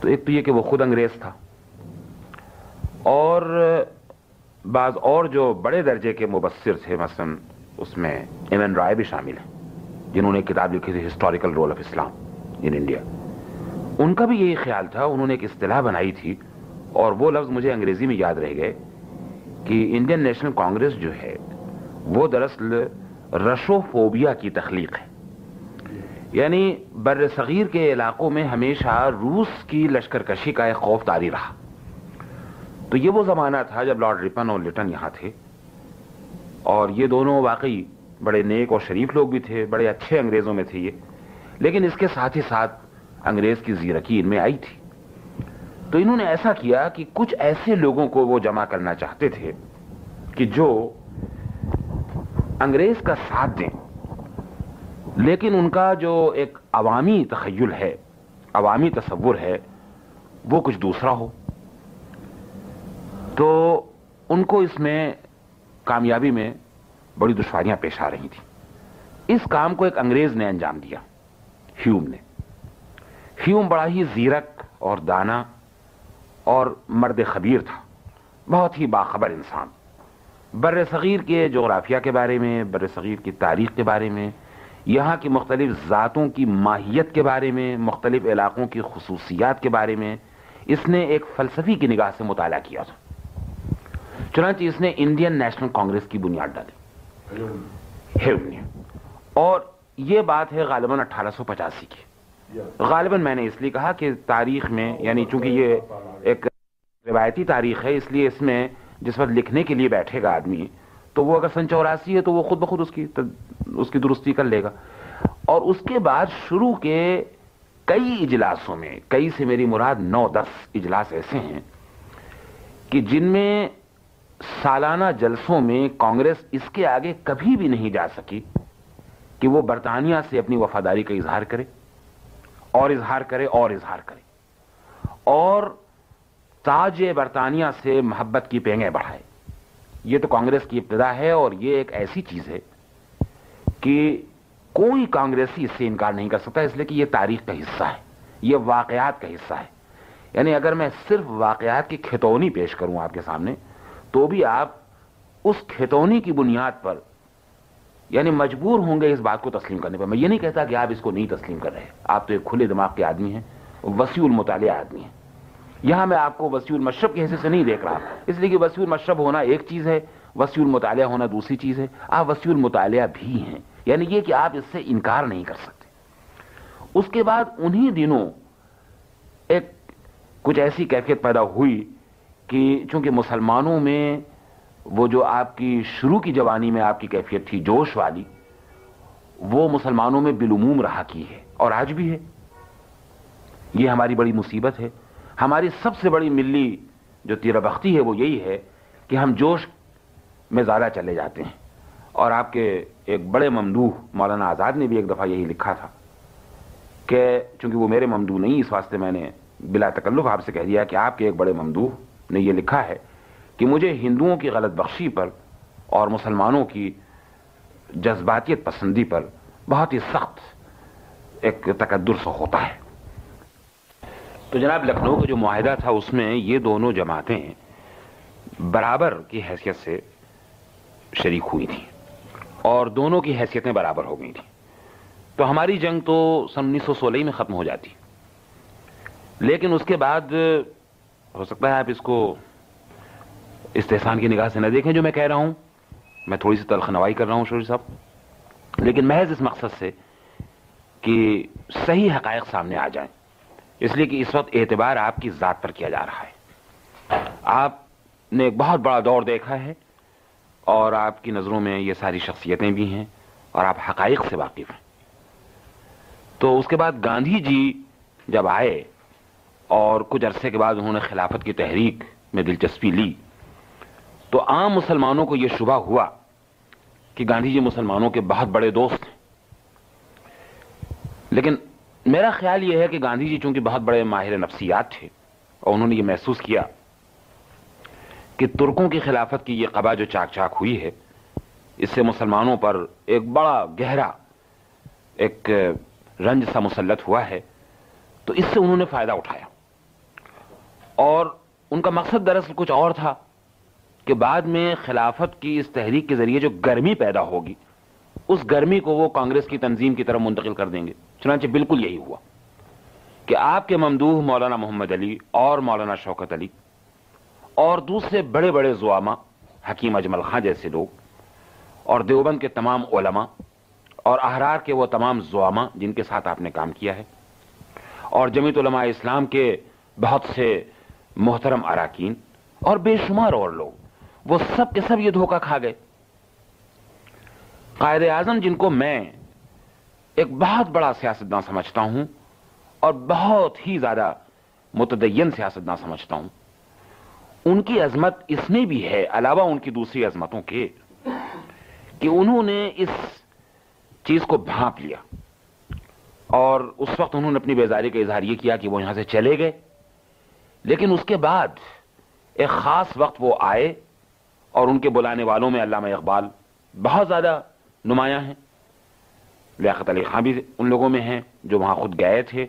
S1: تو ایک تو یہ کہ وہ خود انگریز تھا اور بعض اور جو بڑے درجے کے مبصر تھے مثلا اس میں ایم این رائے بھی شامل ہیں جنہوں نے کتاب لکھی تھی historical role of Islam in India ان کا بھی یہی خیال تھا انہوں نے ایک اصطلاح بنائی تھی اور وہ لفظ مجھے انگریزی میں یاد رہ گئے کہ انڈین نیشنل کانگریس جو ہے، وہ دراصل رشوفوبیا کی تخلیق ہے۔ یعنی بر صغیر کے علاقوں میں ہمیشہ روس کی لشکر کشی کا ایک خوف تاری رہا۔ تو یہ وہ زمانہ تھا جب لارڈ رپن اور لٹن یہاں تھے۔ اور یہ دونوں واقعی بڑے نیک اور شریف لوگ بھی تھے، بڑے اچھے انگریزوں میں تھے یہ۔ لیکن اس کے ساتھ ہی ساتھ انگریز کی زیرکی ان میں آئی تھی۔ تو انہوں نے ایسا کیا کہ کچھ ایسے لوگوں کو وہ جمع کرنا چاہتے تھے کہ جو انگریز کا ساتھ دیں۔ لیکن ان کا جو ایک عوامی تخیل ہے، عوامی تصور ہے، وہ کچھ دوسرا ہو۔ تو ان کو اس میں کامیابی میں بڑی دشواریاں پیش آ رہی تھیں۔ اس کام کو ایک انگریز نے انجام دیا، ہیوم نے۔ ہیوم بڑا ہی زیرک اور دانا اور مرد خبیر تھا۔ بہت ہی باخبر انسان۔ بر صغیر کے جغرافیہ کے بارے میں بر صغیر کی تاریخ کے بارے میں یہاں کی مختلف ذاتوں کی ماہیت کے بارے میں مختلف علاقوں کی خصوصیات کے بارے میں اس نے ایک فلسفی کی نگاہ سے مطالعہ کیا تھا۔ چنانچہ اس نے انڈین نیشنل کانگریس کی بنیاد ڈالی۔ اور یہ بات ہے غالباً اٹھارہ سو پچاسی کی۔ غالباً میں نے اس لیے کہا کہ تاریخ میں یعنی چونکہ یہ ایک روایتی تاریخ ہے، اس لیے اس میں جس وقت لکھنے کے لیے بیٹھے گا آدمی، تو وہ اگر سن چوراسی ہے تو وہ خود بخود اس کی اس کی درستی کر لے گا۔ اور اس کے بعد شروع کے کئی اجلاسوں میں، کئی سے میری مراد نو دس اجلاس ایسے ہیں کہ جن میں سالانہ جلسوں میں کانگریس اس کے آگے کبھی بھی نہیں جا سکی کہ وہ برطانیہ سے اپنی وفاداری کا اظہار کرے۔ اور اظہار کرے اور اظہار کرے۔ اور تاج برطانیہ سے محبت کی پینگیں بڑھائے۔ یہ تو کانگریس کی ابتدا ہے اور یہ ایک ایسی چیز ہے کہ کوئی کانگریسی اس سے انکار نہیں کر سکتا، اس لیے کہ یہ تاریخ کا حصہ ہے، یہ واقعات کا حصہ ہے۔ یعنی اگر میں صرف واقعات کی کھتونی پیش کروں آپ کے سامنے، تو بھی آپ اس کھتونی کی بنیاد پر یعنی مجبور ہوں گے اس بات کو تسلیم کرنے پر۔ میں یہ نہیں کہتا کہ آپ اس کو نہیں تسلیم کر رہے آپ تو ایک کھلے دماغ کے آدمی ہیں، وسیع المطالعہ آدمی ہیں۔ یہاں میں آپ کو وسیع المشرب کے حصے سے نہیں دیکھ رہا اس لیے کہ وسیع المشرب ہونا ایک چیز ہے، وسیع المطالعہ ہونا دوسری چیز ہے۔ آپ وسیع المطالعہ بھی ہیں۔ یعنی یہ کہ آپ اس سے انکار نہیں کر سکتے۔ اس کے بعد انہی دنوں ایک کچھ ایسی کیفیت پیدا ہوئی کہ چونکہ مسلمانوں میں وہ جو آپ کی شروع کی جوانی میں آپ کی کیفیت تھی، جوش والی، وہ مسلمانوں میں بالعموم رہا کی ہے اور آج بھی ہے۔ یہ ہماری بڑی مصیبت ہے۔ ہماری سب سے بڑی ملی جو تیرہ بختی ہے، وہ یہی ہے کہ ہم جوش میں زیادہ چلے جاتے ہیں۔ اور آپ کے ایک بڑے ممدوح مولانا آزاد نے بھی ایک دفعہ یہی لکھا تھا کہ چونکہ وہ میرے ممدوح نہیں، اس واسطے میں نے بلا تکلف آپ سے کہہ دیا کہ آپ کے ایک بڑے ممدوح نے یہ لکھا ہے۔ کہ مجھے ہندوؤں کی غلط بخشی پر اور مسلمانوں کی جذباتیت پسندی پر بہت ہی سخت ایک تقدر سے ہوتا ہے۔ تو جناب لکھنؤ کا جو معاہدہ تھا، اس میں یہ دونوں جماعتیں برابر کی حیثیت سے شریک ہوئی تھیں اور دونوں کی حیثیتیں برابر ہو گئی تھیں۔ تو ہماری جنگ تو سن انیس سو سولہ میں ختم ہو جاتی، لیکن اس کے بعد ہو سکتا ہے آپ اس کو استحسان کی نگاہ سے نہ دیکھیں جو میں کہہ رہا ہوں۔ میں تھوڑی سی تلخ نوائی کر رہا ہوں شوری صاحب۔ لیکن محض اس مقصد سے کہ صحیح حقائق سامنے آ جائیں۔ اس لیے کہ اس وقت اعتبار آپ کی ذات پر کیا جا رہا ہے۔ آپ نے ایک بہت بڑا دور دیکھا ہے اور آپ کی نظروں میں یہ ساری شخصیتیں بھی ہیں اور آپ حقائق سے واقف ہیں۔ تو اس کے بعد گاندھی جی جب آئے اور کچھ عرصے کے بعد انہوں نے خلافت کی تحریک میں دلچسپی لی تو عام مسلمانوں کو یہ شبہ ہوا کہ گاندھی جی مسلمانوں کے بہت بڑے دوست ہیں۔ لیکن میرا خیال یہ ہے کہ گاندھی جی چونکہ بہت بڑے ماہر نفسیات تھے اور انہوں نے یہ محسوس کیا کہ ترکوں کی خلافت کی یہ قبا جو چاک چاک ہوئی ہے، اس سے مسلمانوں پر ایک بڑا گہرا، ایک رنج سا مسلط ہوا ہے، تو اس سے انہوں نے فائدہ اٹھایا۔ اور ان کا مقصد دراصل کچھ اور تھا۔ کہ بعد میں خلافت کی اس تحریک کے ذریعے جو گرمی پیدا ہوگی، اس گرمی کو وہ کانگریس کی تنظیم کی طرف منتقل کر دیں گے۔ چنانچہ بالکل یہی ہوا کہ آپ کے ممدوح مولانا محمد علی اور مولانا شوکت علی اور دوسرے بڑے بڑے زعما حکیم اجمل خان جیسے لوگ اور دیوبند کے تمام علماء اور احرار کے وہ تمام زعما جن کے ساتھ آپ نے کام کیا ہے اور جمیت علماء اسلام کے بہت سے محترم اراکین اور بے شمار اور لوگ وہ سب کے سب یہ دھوکہ کھا گئے۔ قائد اعظم جن کو میں ایک بہت بڑا سیاستداں سمجھتا ہوں اور بہت ہی زیادہ متدین سیاستداں سمجھتا ہوں، ان کی عظمت اس میں بھی ہے، علاوہ ان کی دوسری عظمتوں کے، کہ انہوں نے اس چیز کو بھانپ لیا۔ اور اس وقت انہوں نے اپنی بیزاری کا اظہار یہ کیا کہ وہ یہاں سے چلے گئے۔ لیکن اس کے بعد ایک خاص وقت وہ آئے اور ان کے بلانے والوں میں علامہ اقبال بہت زیادہ نمایاں ہیں۔ لیاقت علی خان بھی ان لوگوں میں ہیں جو وہاں خود گئے تھے۔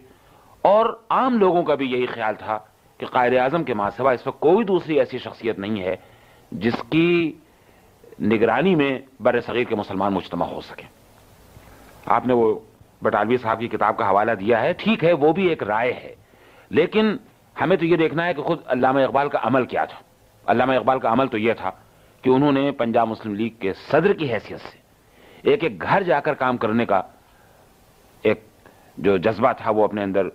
S1: اور عام لوگوں کا بھی یہی خیال تھا کہ قائد اعظم کے ماسوا اس وقت کوئی دوسری ایسی شخصیت نہیں ہے جس کی نگرانی میں بر صغیر کے مسلمان مجتمع ہو سکے آپ نے وہ بٹالوی صاحب کی کتاب کا حوالہ دیا ہے، ٹھیک ہے، وہ بھی ایک رائے ہے۔ لیکن ہمیں تو یہ دیکھنا ہے کہ خود علامہ اقبال کا عمل کیا تھا۔ علامہ اقبال کا عمل تو یہ تھا کہ انہوں نے پنجاب مسلم لیگ کے صدر کی حیثیت سے ایک ایک گھر جا کر کام کرنے کا ایک جو جذبہ تھا وہ اپنے اندر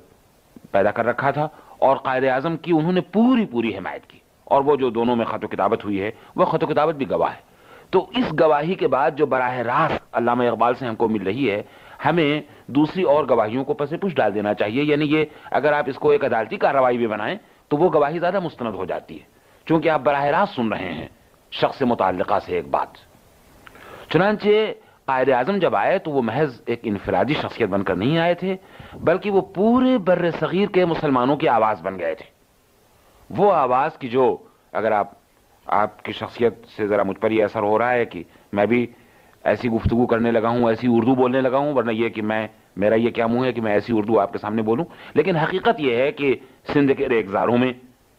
S1: پیدا کر رکھا تھا اور قائد اعظم کی انہوں نے پوری پوری حمایت کی اور وہ جو دونوں میں خط و کتابت ہوئی ہے وہ خط و کتابت بھی گواہ ہے۔ تو اس گواہی کے بعد جو براہ راست علامہ اقبال سے ہم کو مل رہی ہے، ہمیں دوسری اور گواہیوں کو پسے پوچھ ڈال دینا چاہیے۔ یعنی یہ اگر آپ اس کو ایک عدالتی کارروائی بھی بنائیں تو وہ گواہی زیادہ مستند ہو جاتی ہے۔ چونکہ آپ براہ راست سن رہے ہیں۔ شخص متعلقہ سے ایک بات۔ چنانچہ قائد اعظم جب آئے تو وہ محض ایک انفرادی شخصیت بن کر نہیں آئے تھے، بلکہ وہ پورے بر صغیر کے مسلمانوں کی آواز بن گئے تھے۔ وہ آواز کی جو اگر آپ آپ کی شخصیت سے ذرا مجھ پر یہ اثر ہو رہا ہے کہ میں بھی ایسی گفتگو کرنے لگا ہوں، ایسی اردو بولنے لگا ہوں، ورنہ یہ کہ میں، میرا یہ کیا منہ ہے کہ میں ایسی اردو آپ کے سامنے بولوں۔ لیکن حقیقت یہ ہے کہ سندھ کے ریگزاروں میں،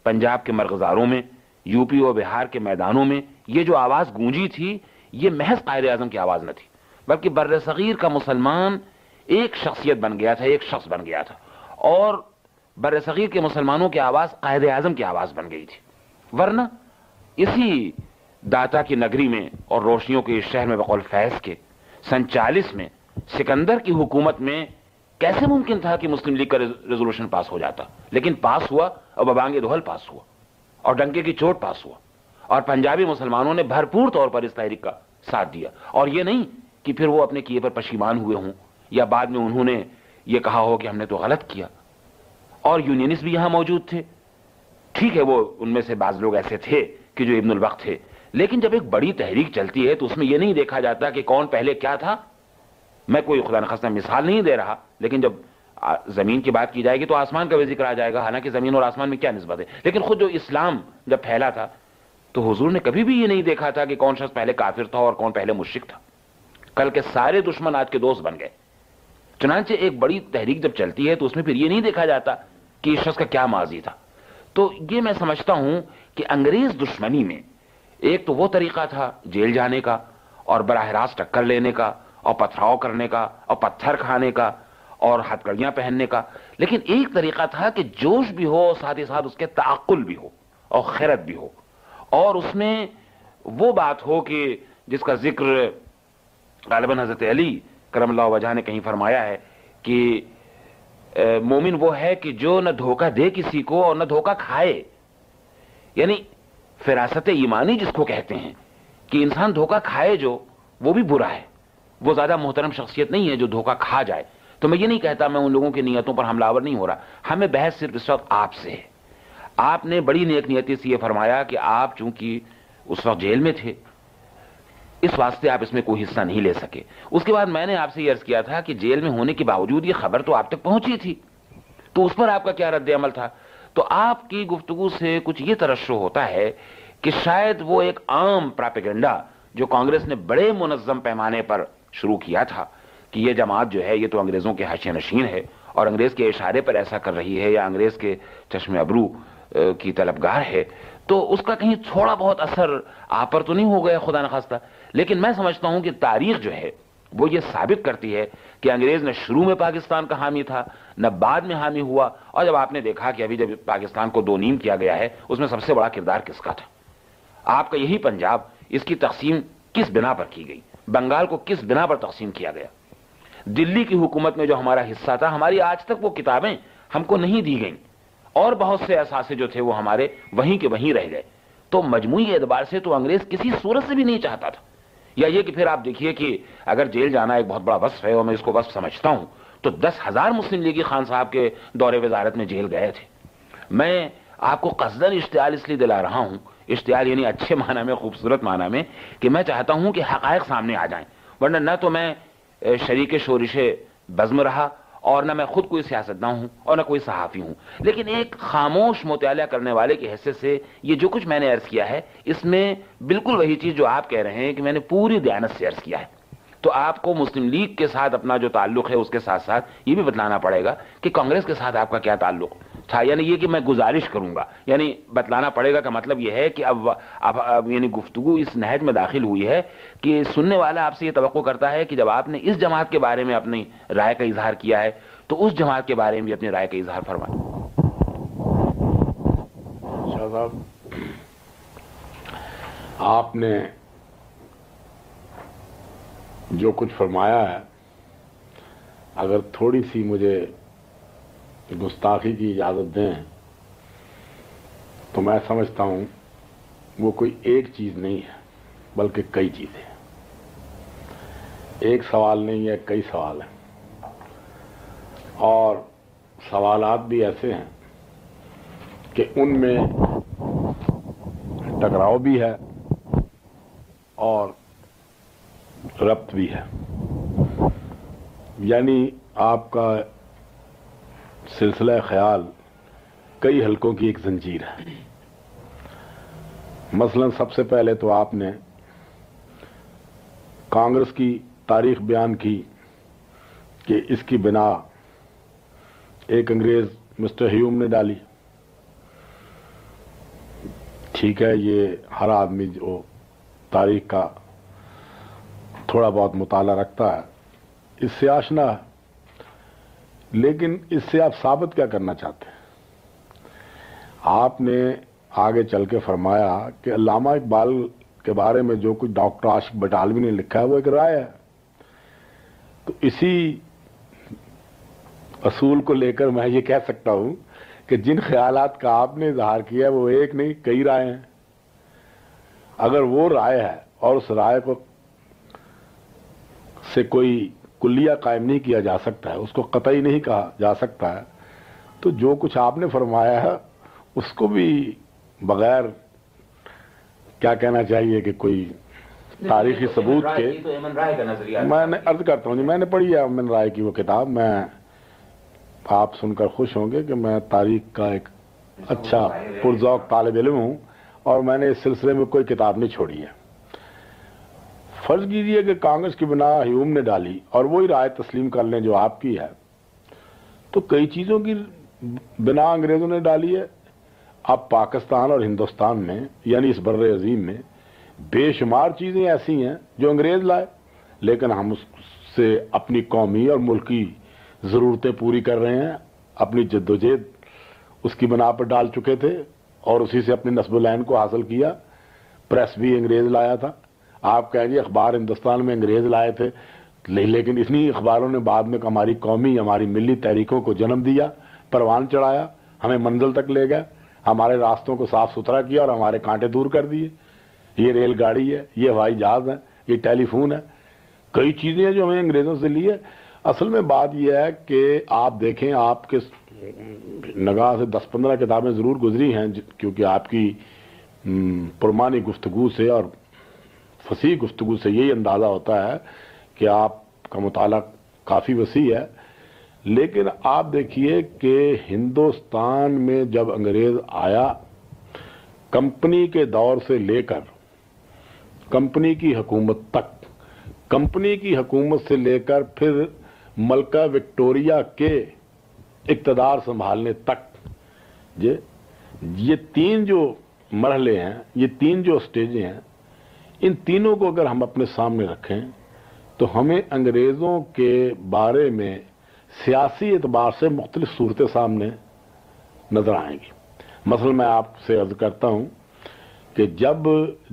S1: پنجاب کے مرغزاروں میں یو پی و بہار کے میدانوں میں یہ جو آواز گونجی تھی، یہ محض قائد اعظم کی آواز نہ تھی، بلکہ بر صغیر کا مسلمان ایک شخصیت بن گیا تھا، ایک شخص بن گیا تھا۔ اور بر صغیر کے مسلمانوں کی آواز قائد اعظم کی آواز بن گئی تھی۔ ورنہ اسی داتا کی نگری میں اور روشنیوں کے اس شہر میں بقول فیض کے سن چالیس میں سکندر کی حکومت میں کیسے ممکن تھا کہ مسلم لیگ کا ریزولوشن پاس ہو جاتا؟ لیکن پاس ہوا اور ببانگ دہل پاس ہوا۔ اور ڈنکے کی چوٹ پاس ہوا اور پنجابی مسلمانوں نے بھرپور طور پر اس تحریک کا ساتھ دیا۔ اور یہ نہیں کہ پھر وہ اپنے کیے پر پشیمان ہوئے ہوں یا بعد میں انہوں نے یہ کہا ہو کہ ہم نے تو غلط کیا۔ اور یونینسٹ بھی یہاں موجود تھے۔ ٹھیک ہے وہ ان میں سے بعض لوگ ایسے تھے کہ جو ابن الوقت تھے۔ لیکن جب ایک بڑی تحریک چلتی ہے تو اس میں یہ نہیں دیکھا جاتا کہ کون پہلے کیا تھا۔ میں کوئی خدا نخواستہ مثال نہیں دے رہا، لیکن جب زمین کی بات کی جائے گی تو آسمان کا بھی ذکر آ جائے گا، حالانکہ زمین اور آسمان میں کیا نسبت ہے؟ لیکن خود جو اسلام جب پھیلا تھا، تو حضور نے کبھی بھی یہ نہیں دیکھا تھا کہ کون شخص پہلے کافر تھا اور کون پہلے مشرق تھا۔ کل کے سارے دشمن آج کے دوست بن گئے۔ چنانچہ ایک بڑی تحریک جب چلتی ہے تو اس میں پھر یہ نہیں دیکھا جاتا کہ اس شخص کا کیا ماضی تھا۔ تو یہ میں سمجھتا ہوں کہ انگریز دشمنی میں ایک تو وہ طریقہ تھا جیل جانے کا اور براہ راست ٹکر لینے کا اور پتھراؤ کرنے کا اور پتھر کھانے کا۔ اور ہتھکڑیاں پہننے کا۔ لیکن ایک طریقہ تھا کہ جوش بھی ہو، ساتھ ہی ساتھ اس کے تعقل بھی ہو اور خیرت بھی ہو۔ اور اس میں وہ بات ہو کہ جس کا ذکر غالباً حضرت علی کرم اللہ وجہ نے کہیں فرمایا ہے کہ مومن وہ ہے کہ جو نہ دھوکہ دے کسی کو اور نہ دھوکہ کھائے۔ یعنی فراست ایمانی جس کو کہتے ہیں کہ انسان دھوکہ کھائے جو، وہ بھی برا ہے۔ وہ زیادہ محترم شخصیت نہیں ہے جو دھوکہ کھا جائے۔ تو میں یہ نہیں کہتا میں ان لوگوں کی نیتوں پر حملہ نہیں ہو رہا۔ ہمیں بحث صرف اس وقت آپ سے ہے۔ آپ نے بڑی نیک نیتی سے یہ فرمایا کہ آپ چونکہ اس وقت جیل میں تھے، اس واسطے آپ اس میں کوئی حصہ نہیں لے سکے۔ اس کے بعد میں نے آپ سے یہ عرض کیا تھا کہ جیل میں ہونے کے باوجود یہ خبر تو آپ تک پہنچی تھی۔ تو اس پر آپ کا کیا رد عمل تھا؟ تو آپ کی گفتگو سے کچھ یہ ترشو ہوتا ہے کہ شاید وہ ایک عام پراپیگنڈا جو کانگریس نے بڑے منظم پیمانے پر شروع کیا تھا۔ کہ یہ جماعت جو ہے، یہ تو انگریزوں کے حش نشین ہے۔ اور انگریز کے اشارے پر ایسا کر رہی ہے یا انگریز کے چشم ابرو کی طلبگار ہے۔ تو اس کا کہیں تھوڑا بہت اثر آپ پر تو نہیں ہو گیا، خدا نخواستہ۔ لیکن میں سمجھتا ہوں کہ تاریخ جو ہے، وہ یہ ثابت کرتی ہے کہ انگریز نے شروع میں پاکستان کا حامی تھا، نہ بعد میں حامی ہوا۔ اور جب آپ نے دیکھا کہ ابھی جب پاکستان کو دو نیم کیا گیا ہے، اس میں سب سے بڑا کردار کس کا تھا؟ آپ کا یہی پنجاب اس کی تقسیم کس بنا پر کی گئی؟ بنگال کو کس بنا پر تقسیم کیا گیا؟ دلی کی حکومت میں جو ہمارا حصہ تھا، ہماری آج تک وہ کتابیں ہم کو نہیں دی گئیں۔ اور بہت سے اثاثے جو تھے وہ ہمارے وہیں کے وہیں رہ گئے۔ تو مجموعی اعتبار سے تو انگریز کسی صورت سے بھی نہیں چاہتا تھا۔ یا یہ کہ پھر آپ دیکھیے کہ اگر جیل جانا ایک بہت بڑا وصف ہے اور میں اس کو وصف سمجھتا ہوں، تو دس ہزار مسلم لیگی خان صاحب کے دور وزارت میں جیل گئے تھے۔ میں آپ کو قصدن اشتعال اس لیے دلا رہا ہوں، اشتعال یعنی اچھے معنی میں، خوبصورت معنی میں، کہ میں چاہتا ہوں کہ حقائق سامنے آ جائیں۔ ورنہ نہ تو میں شریک شورش بزم رہا اور نہ میں خود کوئی سیاست ہوں اور نہ کوئی صحافی ہوں۔ لیکن ایک خاموش مطالعہ کرنے والے کی حیثیت سے یہ جو کچھ میں نے عرض کیا ہے، اس میں بالکل وہی چیز جو آپ کہہ رہے ہیں کہ میں نے پوری دیانت سے عرض کیا ہے۔ تو آپ کو مسلم لیگ کے ساتھ اپنا جو تعلق ہے، اس کے ساتھ ساتھ یہ بھی بتلانا پڑے گا کہ کانگریس کے ساتھ آپ کا کیا تعلق۔ تھا یعنی یہ کہ میں گزارش کروں گا۔ یعنی بتلانا پڑے گا کا مطلب یہ ہے کہ اب اب یعنی گفتگو اس نہج میں داخل ہوئی ہے کہ سننے والا آپ سے یہ توقع کرتا ہے کہ جب آپ نے اس جماعت کے بارے میں اپنی رائے کا اظہار کیا ہے، تو اس جماعت کے بارے میں بھی اپنی رائے کا اظہار فرمائیں۔
S2: صاحب، آپ نے جو کچھ فرمایا ہے، اگر تھوڑی سی مجھے گستاخی کی اجازت دیں تو میں سمجھتا ہوں وہ کوئی ایک چیز نہیں ہے، بلکہ کئی چیزیں ایک سوال نہیں ہے، کئی سوال ہیں۔ اور سوالات بھی ایسے ہیں کہ ان میں ٹکراؤ بھی ہے اور ربط بھی ہے۔ یعنی آپ کا سلسلہ خیال کئی حلقوں کی ایک زنجیر ہے۔ مثلا سب سے پہلے تو آپ نے کانگریس کی تاریخ بیان کی کہ اس کی بنا ایک انگریز مسٹر ہیوم نے ڈالی۔ ٹھیک ہے، یہ ہر آدمی جو تاریخ کا تھوڑا بہت مطالعہ رکھتا ہے۔ اس سے آشنا ہے لیکن اس سے آپ ثابت کیا کرنا چاہتے ہیں؟ آپ نے آگے چل کے فرمایا کہ علامہ اقبال کے بارے میں جو کچھ ڈاکٹر عاشق بٹالوی نے لکھا ہے، وہ ایک رائے ہے۔ تو اسی اصول کو لے کر میں یہ کہہ سکتا ہوں کہ جن خیالات کا آپ نے اظہار کیا ہے، وہ ایک نہیں، کئی رائے ہیں۔ اگر وہ رائے ہے اور اس رائے کو سے کوئی کلیہ قائم نہیں کیا جا سکتا ہے اس کو قطعی نہیں کہا جا سکتا ہے۔ تو جو کچھ آپ نے فرمایا ہے اس کو بھی بغیر کیا کہنا چاہیے کہ کوئی تاریخی ثبوت کے؟ میں نے عرض کرتا ہوں جی میں نے پڑھی ہے امن رائے کی وہ کتاب۔ میں آپ سن کر خوش ہوں گے کہ میں تاریخ کا ایک اچھا پرذوق طالب علم ہوں اور میں نے اس سلسلے میں کوئی کتاب نہیں چھوڑی ہے۔ فرض کیجیے کہ کانگریس کی بنا ہیوم نے ڈالی اور وہی رائے تسلیم کر لیں جو آپ کی ہے۔ تو کئی چیزوں کی بنا انگریزوں نے ڈالی ہے۔ اب پاکستان اور ہندوستان میں یعنی اس بر عظیم میں، بے شمار چیزیں ایسی ہیں جو انگریز لائے، لیکن ہم اس سے اپنی قومی اور ملکی ضرورتیں پوری کر رہے ہیں۔ اپنی جد و جہد اس کی بنا پر ڈال چکے تھے اور اسی سے اپنی نصب العین کو حاصل کیا۔ پریس بھی انگریز لایا تھا۔ آپ کہیں گے اخبار ہندوستان میں انگریز لائے تھے لیکن اتنی اخباروں نے بعد میں ہماری قومی، ہماری ملی تحریکوں کو جنم دیا، پروان چڑھایا، ہمیں منزل تک لے گئے، ہمارے راستوں کو صاف ستھرا کیا اور ہمارے کانٹے دور کر دیے۔ یہ ریل گاڑی ہے، یہ ہوائی جہاز ہے یہ ٹیلی فون ہے کئی چیزیں ہیں جو ہمیں انگریزوں سے لی ہے۔ اصل میں بات یہ ہے کہ آپ دیکھیں، آپ کے نگاہ سے دس پندرہ کتابیں ضرور گزری ہیں کیونکہ آپ کی پرمانی گفتگو سے اور فصیح گفتگو سے یہی اندازہ ہوتا ہے کہ آپ کا مطالعہ کافی وسیع ہے۔ لیکن آپ دیکھیے کہ ہندوستان میں جب انگریز آیا، کمپنی کے دور سے لے کر، کمپنی کی حکومت تک، کمپنی کی حکومت سے لے کر پھر ملکہ وکٹوریا کے اقتدار سنبھالنے تک جی یہ تین جو مرحلے ہیں، یہ تین جو اسٹیجیں ہیں ان تینوں کو اگر ہم اپنے سامنے رکھیں تو ہمیں انگریزوں کے بارے میں سیاسی اعتبار سے مختلف صورتیں سامنے نظر آئیں گی۔ مثلا میں آپ سے عرض کرتا ہوں کہ جب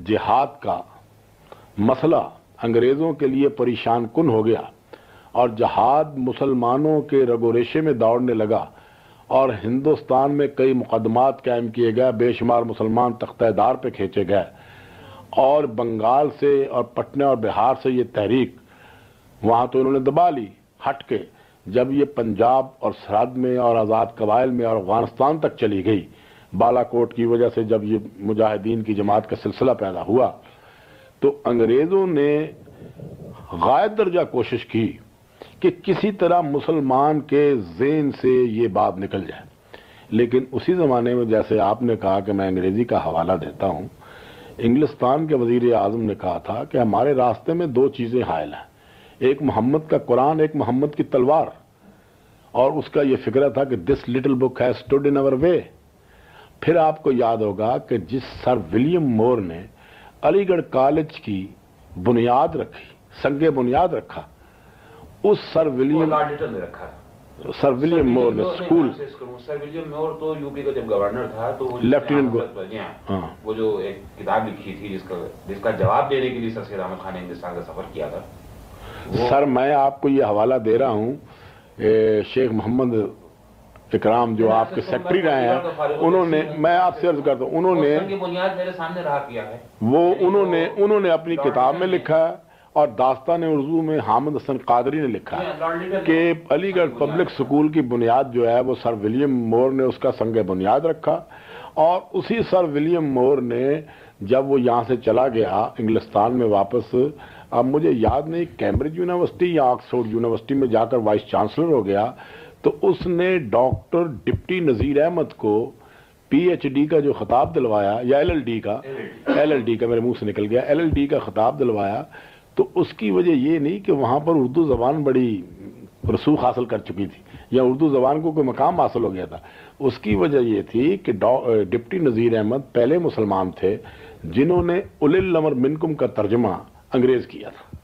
S2: جہاد کا مسئلہ انگریزوں کے لیے پریشان کن ہو گیا اور جہاد مسلمانوں کے رگو ریشے میں دوڑنے لگا اور ہندوستان میں کئی مقدمات قائم کیے گئے، بے شمار مسلمان تختہ دار پہ کھینچے گئے اور بنگال سے اور پٹنہ اور بہار سے یہ تحریک، وہاں تو انہوں نے دبا لی، ہٹ کے، جب یہ پنجاب اور سرحد میں اور آزاد قبائل میں اور افغانستان تک چلی گئی۔ بالا کوٹ کی وجہ سے جب یہ مجاہدین کی جماعت کا سلسلہ پیدا ہوا، تو انگریزوں نے غائب درجہ کوشش کی کہ کسی طرح مسلمان کے ذہن سے یہ بات نکل جائے۔ لیکن اسی زمانے میں جیسے آپ نے کہا کہ میں انگریزی کا حوالہ دیتا ہوں انگلستان کے وزیر اعظم نے کہا تھا کہ ہمارے راستے میں دو چیزیں حائل ہیں۔ ایک محمد کا قرآن، ایک محمد کی تلوار۔ اور اس کا یہ فکر تھا کہ دس لٹل بک ہے اسٹوڈ ان اوور وے پھر آپ کو یاد ہوگا کہ جس سر ولیم مور نے علی گڑھ کالج کی بنیاد رکھی، سنگ بنیاد رکھا، اس سر ولیم
S1: نے رکھا۔
S2: سر ولیم مور نے اسکول
S1: سر ولیم مور تو یو پی کا جب گورنر تھا تو
S2: لیفٹیننٹ
S1: ہاں۔ وہ جو ایک کتاب لکھی تھی جس کا جس کا جواب دینے کے لیے سر سید احمد خان نے ہندوستان کا سفر کیا تھا
S2: سر میں آپ کو یہ حوالہ دے رہا ہوں۔ شیخ محمد اکرام جو آپ کے سیکٹری رہے ہیں انہوں نے میں آپ سے عرض کرتا ہوں انہوں نے وہ انہوں نے انہوں نے اپنی کتاب میں لکھا ہے۔ اور داستان اردو میں حامد حسن قادری نے لکھا ہے کہ علی گڑھ پبلک سکول کی بنیاد جو ہے وہ سر ولیم مور نے اس کا سنگ بنیاد رکھا اور اسی سر ولیم مور نے جب وہ یہاں سے چلا گیا انگلستان میں واپس اب مجھے یاد نہیں کیمبرج یونیورسٹی یا آکسفورڈ یونیورسٹی میں جا کر وائس چانسلر ہو گیا تو اس نے ڈاکٹر ڈپٹی نذیر احمد کو پی ایچ ڈی کا جو خطاب دلوایا یا ایل ایل ڈی کا ایل ایل ڈی کا میرے منہ سے نکل گیا ایل ایل ڈی کا خطاب دلوایا تو اس کی وجہ یہ نہیں کہ وہاں پر اردو زبان بڑی رسوخ حاصل کر چکی تھی یا اردو زبان کو کوئی مقام حاصل ہو گیا تھا۔ اس کی وجہ یہ تھی کہ ڈپٹی نذیر احمد پہلے مسلمان تھے جنہوں نے اول الامر منکم کا ترجمہ انگریز کیا تھا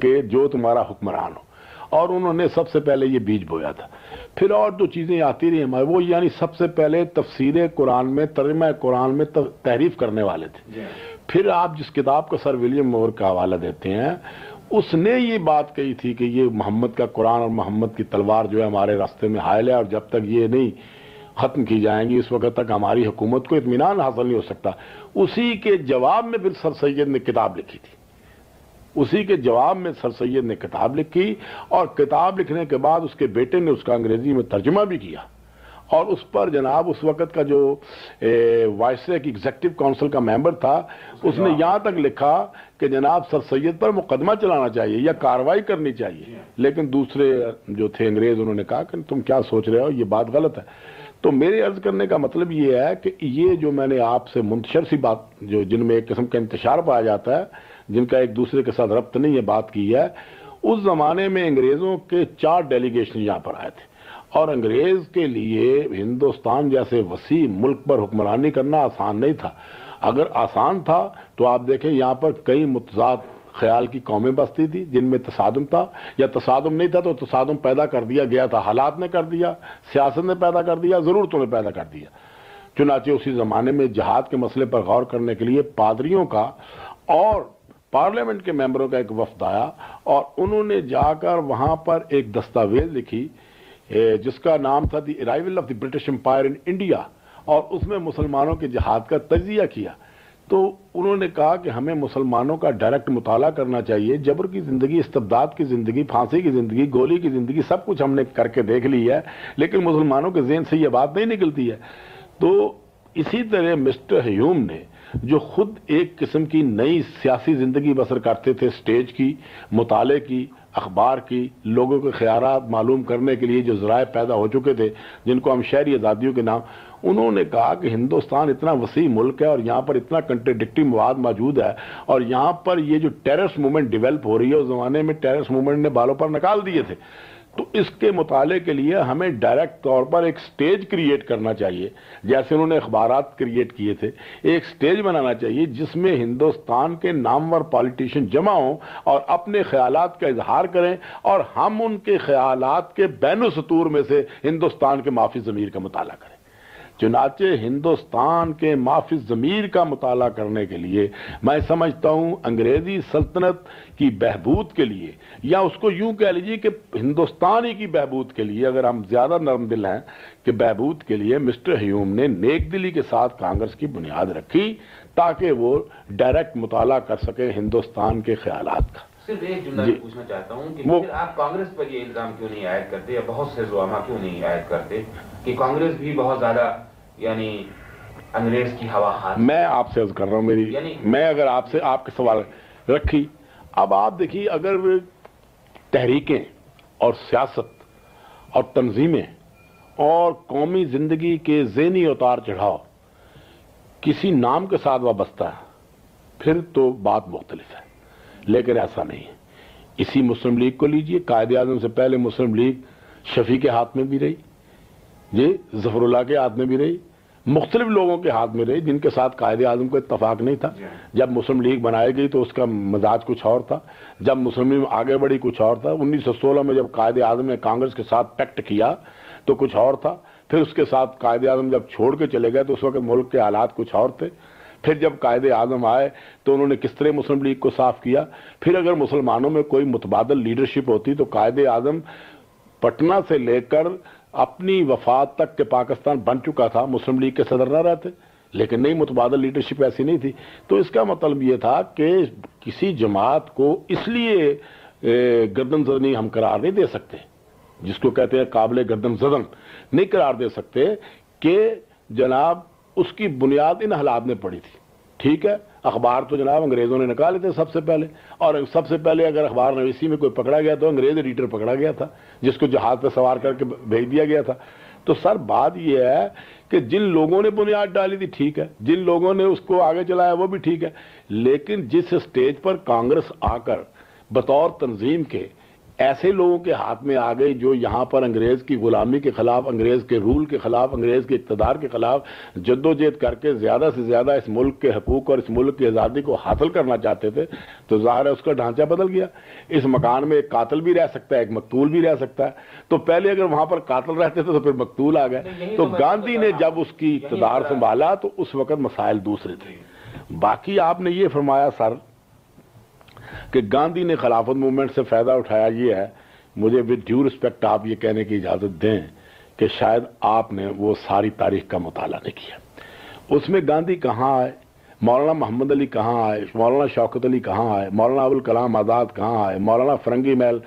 S2: کہ جو تمہارا حکمران ہو۔ اور انہوں نے سب سے پہلے یہ بیج بویا تھا۔ پھر اور جو چیزیں آتی رہی ہمارے، وہ یعنی سب سے پہلے تفسیر قرآن میں، ترجمہ قرآن میں تحریف کرنے والے تھے۔ جی۔ پھر آپ جس کتاب کا سر ولیم مور کا حوالہ دیتے ہیں، اس نے یہ بات کہی تھی کہ یہ محمد کا قرآن اور محمد کی تلوار جو ہے ہمارے راستے میں حائل ہے اور جب تک یہ نہیں ختم کی جائیں گی، اس وقت تک ہماری حکومت کو اطمینان حاصل نہیں ہو سکتا۔ اسی کے جواب میں پھر سر سید نے کتاب لکھی تھی۔ اسی کے جواب میں سر سید نے کتاب لکھی اور کتاب لکھنے کے بعد اس کے بیٹے نے اس کا انگریزی میں ترجمہ بھی کیا۔ اور اس پر جناب اس وقت کا جو وائس ایگزیکٹو کونسل کا ممبر تھا، اس نے یہاں تک لکھا کہ جناب سر سید پر مقدمہ چلانا چاہیے یا کاروائی کرنی چاہیے۔ لیکن دوسرے جو تھے انگریز، انہوں نے کہا کہ تم کیا سوچ رہے ہو؟ یہ بات غلط ہے۔ تو میرے عرض کرنے کا مطلب یہ ہے کہ یہ جو میں نے آپ سے منتشر سی بات، جو جن میں ایک قسم کا انتشار پایا جاتا ہے، جن کا ایک دوسرے کے ساتھ ربط نہیں یہ بات کی ہے، اس زمانے میں انگریزوں کے چار ڈیلیگیشن یہاں پر آئے تھے۔ اور انگریز کے لیے ہندوستان جیسے وسیع ملک پر حکمرانی کرنا آسان نہیں تھا۔ اگر آسان تھا تو آپ دیکھیں یہاں پر کئی متضاد خیال کی قومیں بستی تھی جن میں تصادم تھا۔ یا تصادم نہیں تھا تو تصادم پیدا کر دیا گیا تھا۔ حالات نے کر دیا، سیاست نے پیدا کر دیا، ضرورتوں نے پیدا کر دیا۔ چنانچہ اسی زمانے میں جہاد کے مسئلے پر غور کرنے کے لیے پادریوں کا اور پارلیمنٹ کے ممبروں کا ایک وفد آیا اور انہوں نے جا کر وہاں پر ایک دستاویز لکھی جس کا نام تھا the arrival of the British empire in India, اور اس میں مسلمانوں کے جہاد کا تجزیہ کیا۔ تو انہوں نے کہا کہ ہمیں مسلمانوں کا ڈائریکٹ مطالعہ کرنا چاہیے، جبر کی زندگی، استبداد کی زندگی، پھانسی کی زندگی، گولی کی زندگی، سب کچھ ہم نے کر کے دیکھ لی ہے، لیکن مسلمانوں کے ذہن سے یہ بات نہیں نکلتی ہے۔ تو اسی طرح مسٹر ہیوم نے، جو خود ایک قسم کی نئی سیاسی زندگی بسر کرتے تھے، سٹیج کی، مطالعے کی اخبار کی، لوگوں کے خیالات معلوم کرنے کے لیے جو ذرائع پیدا ہو چکے تھے، جن کو ہم شہری آزادیوں کے نام، انہوں نے کہا کہ ہندوستان اتنا وسیع ملک ہے اور یہاں پر اتنا کنٹرڈکٹی مواد موجود ہے اور یہاں پر یہ جو ٹیررس موومنٹ ڈیولپ ہو رہی ہے، اس زمانے میں ٹیررس موومنٹ نے بالوں پر نکال دیے تھے۔ تو اس کے مطالعے کے لیے ہمیں ڈائریکٹ طور پر ایک سٹیج کریٹ کرنا چاہیے، جیسے انہوں نے اخبارات کریٹ کیے تھے۔ ایک سٹیج بنانا چاہیے جس میں ہندوستان کے نامور پالیٹیشین جمع ہوں اور اپنے خیالات کا اظہار کریں اور ہم ان کے خیالات کے بین و سطور میں سے ہندوستان کے معافی ضمیر کا مطالعہ کریں۔ چنانچہ ہندوستان کے معافی ضمیر کا مطالعہ کرنے کے لیے میں سمجھتا ہوں انگریزی سلطنت کی بہبود کے لیے یا اس کو یوں کہہ لیجیے کہ ہندوستانی کی بہبود کے لیے اگر ہم زیادہ نرم دل ہیں کہ بہبود کے لیے مسٹر ہیوم نے نیک دلی کے ساتھ کانگریس کی بنیاد رکھی تاکہ وہ ڈائریکٹ مطالعہ کر سکے ہندوستان کے خیالات کا۔
S1: صرف ایک جملہ جی۔ پوچھنا چاہتا ہوں کہ آپ کانگریس پر یہ الزام کیوں نہیں عائد کرتے یا بہت سے زعما کیوں نہیں عائد کرتے کہ کانگریس بھی بہت زیادہ یعنی انگریز کی ہوا
S2: میں آپ سے عرض کر رہا ہوں میری یعنی میں اگر آپ سے آپ کے سوال رکھی اب آپ دیکھیے اگر تحریکیں اور سیاست اور تنظیمیں اور قومی زندگی کے ذہنی اتار چڑھاؤ کسی نام کے ساتھ وابستہ ہے پھر تو بات مختلف ہے۔ لیکن ایسا نہیں ہے۔ اسی مسلم لیگ کو لیجیے قائد اعظم سے پہلے مسلم لیگ شفیع کے ہاتھ میں بھی رہی جی ظفر اللہ کے ہاتھ میں بھی رہی مختلف لوگوں کے ہاتھ میں رہی جن کے ساتھ قائد اعظم کو اتفاق نہیں تھا۔ جب مسلم لیگ بنائی گئی تو اس کا مزاج کچھ اور تھا۔ جب مسلم لیگ آگے بڑھی کچھ اور تھا۔ انیس سو سولہ میں جب قائد اعظم نے کانگریس کے ساتھ پیکٹ کیا تو کچھ اور تھا۔ پھر اس کے ساتھ قائد اعظم جب چھوڑ کے چلے گئے تو اس وقت ملک کے حالات کچھ اور تھے۔ پھر جب قائد اعظم آئے تو انہوں نے کس طرح مسلم لیگ کو صاف کیا؟ پھر اگر مسلمانوں میں کوئی متبادل لیڈرشپ ہوتی تو قائد اعظم پٹنہ سے لے کر اپنی وفات تک کہ پاکستان بن چکا تھا، مسلم لیگ کے صدر نہ رہتے، لیکن نہیں، متبادل لیڈرشپ ایسی نہیں تھی۔ تو اس کا مطلب یہ تھا کہ کسی جماعت کو اس لیے گردن زدنی ہم قرار نہیں دے سکتے، جس کو کہتے ہیں قابل گردن زدن، نہیں قرار دے سکتے کہ جناب اس کی بنیاد ان حالات میں پڑی تھی۔ ٹھیک ہے؟ اخبار تو جناب انگریزوں نے نکالے تھے سب سے پہلے، اور سب سے پہلے اگر اخبار نویسی میں کوئی پکڑا گیا تو انگریز ایڈیٹر پکڑا گیا تھا، جس کو جہاز پہ سوار کر کے بھیج دیا گیا تھا۔ تو سر، بات یہ ہے کہ جن لوگوں نے بنیاد ڈالی تھی ٹھیک ہے، جن لوگوں نے اس کو آگے چلایا وہ بھی ٹھیک ہے، لیکن جس اسٹیج پر کانگریس آ کر بطور تنظیم کے ایسے لوگوں کے ہاتھ میں آ گئی جو یہاں پر انگریز کی غلامی کے خلاف انگریز کے رول کے خلاف انگریز کے اقتدار کے خلاف جد و جہد کر کے زیادہ سے زیادہ اس ملک کے حقوق اور اس ملک کی آزادی کو حاصل کرنا چاہتے تھے تو ظاہر ہے اس کا ڈھانچہ بدل گیا۔ اس مکان میں ایک قاتل بھی رہ سکتا ہے ایک مقتول بھی رہ سکتا ہے۔ تو پہلے اگر وہاں پر قاتل رہتے تھے تو پھر مقتول آ گئے۔ تو گاندھی نے جب اس کی اقتدار سنبھالا تو اس وقت مسائل دوسرے تھے۔ باقی آپ نے یہ فرمایا سر کہ گاندھی نے خلافت موومنٹ سے فائدہ اٹھایا یہ ہے، مجھے وتھ ڈیو رسپیکٹ آپ یہ کہنے کی اجازت دیں کہ شاید آپ نے وہ ساری تاریخ کا مطالعہ نہیں کیا۔ اس میں گاندھی کہاں آئے؟ مولانا محمد علی کہاں آئے؟ مولانا شوکت علی کہاں آئے؟ مولانا ابوالکلام آزاد کہاں آئے؟ مولانا فرنگی محل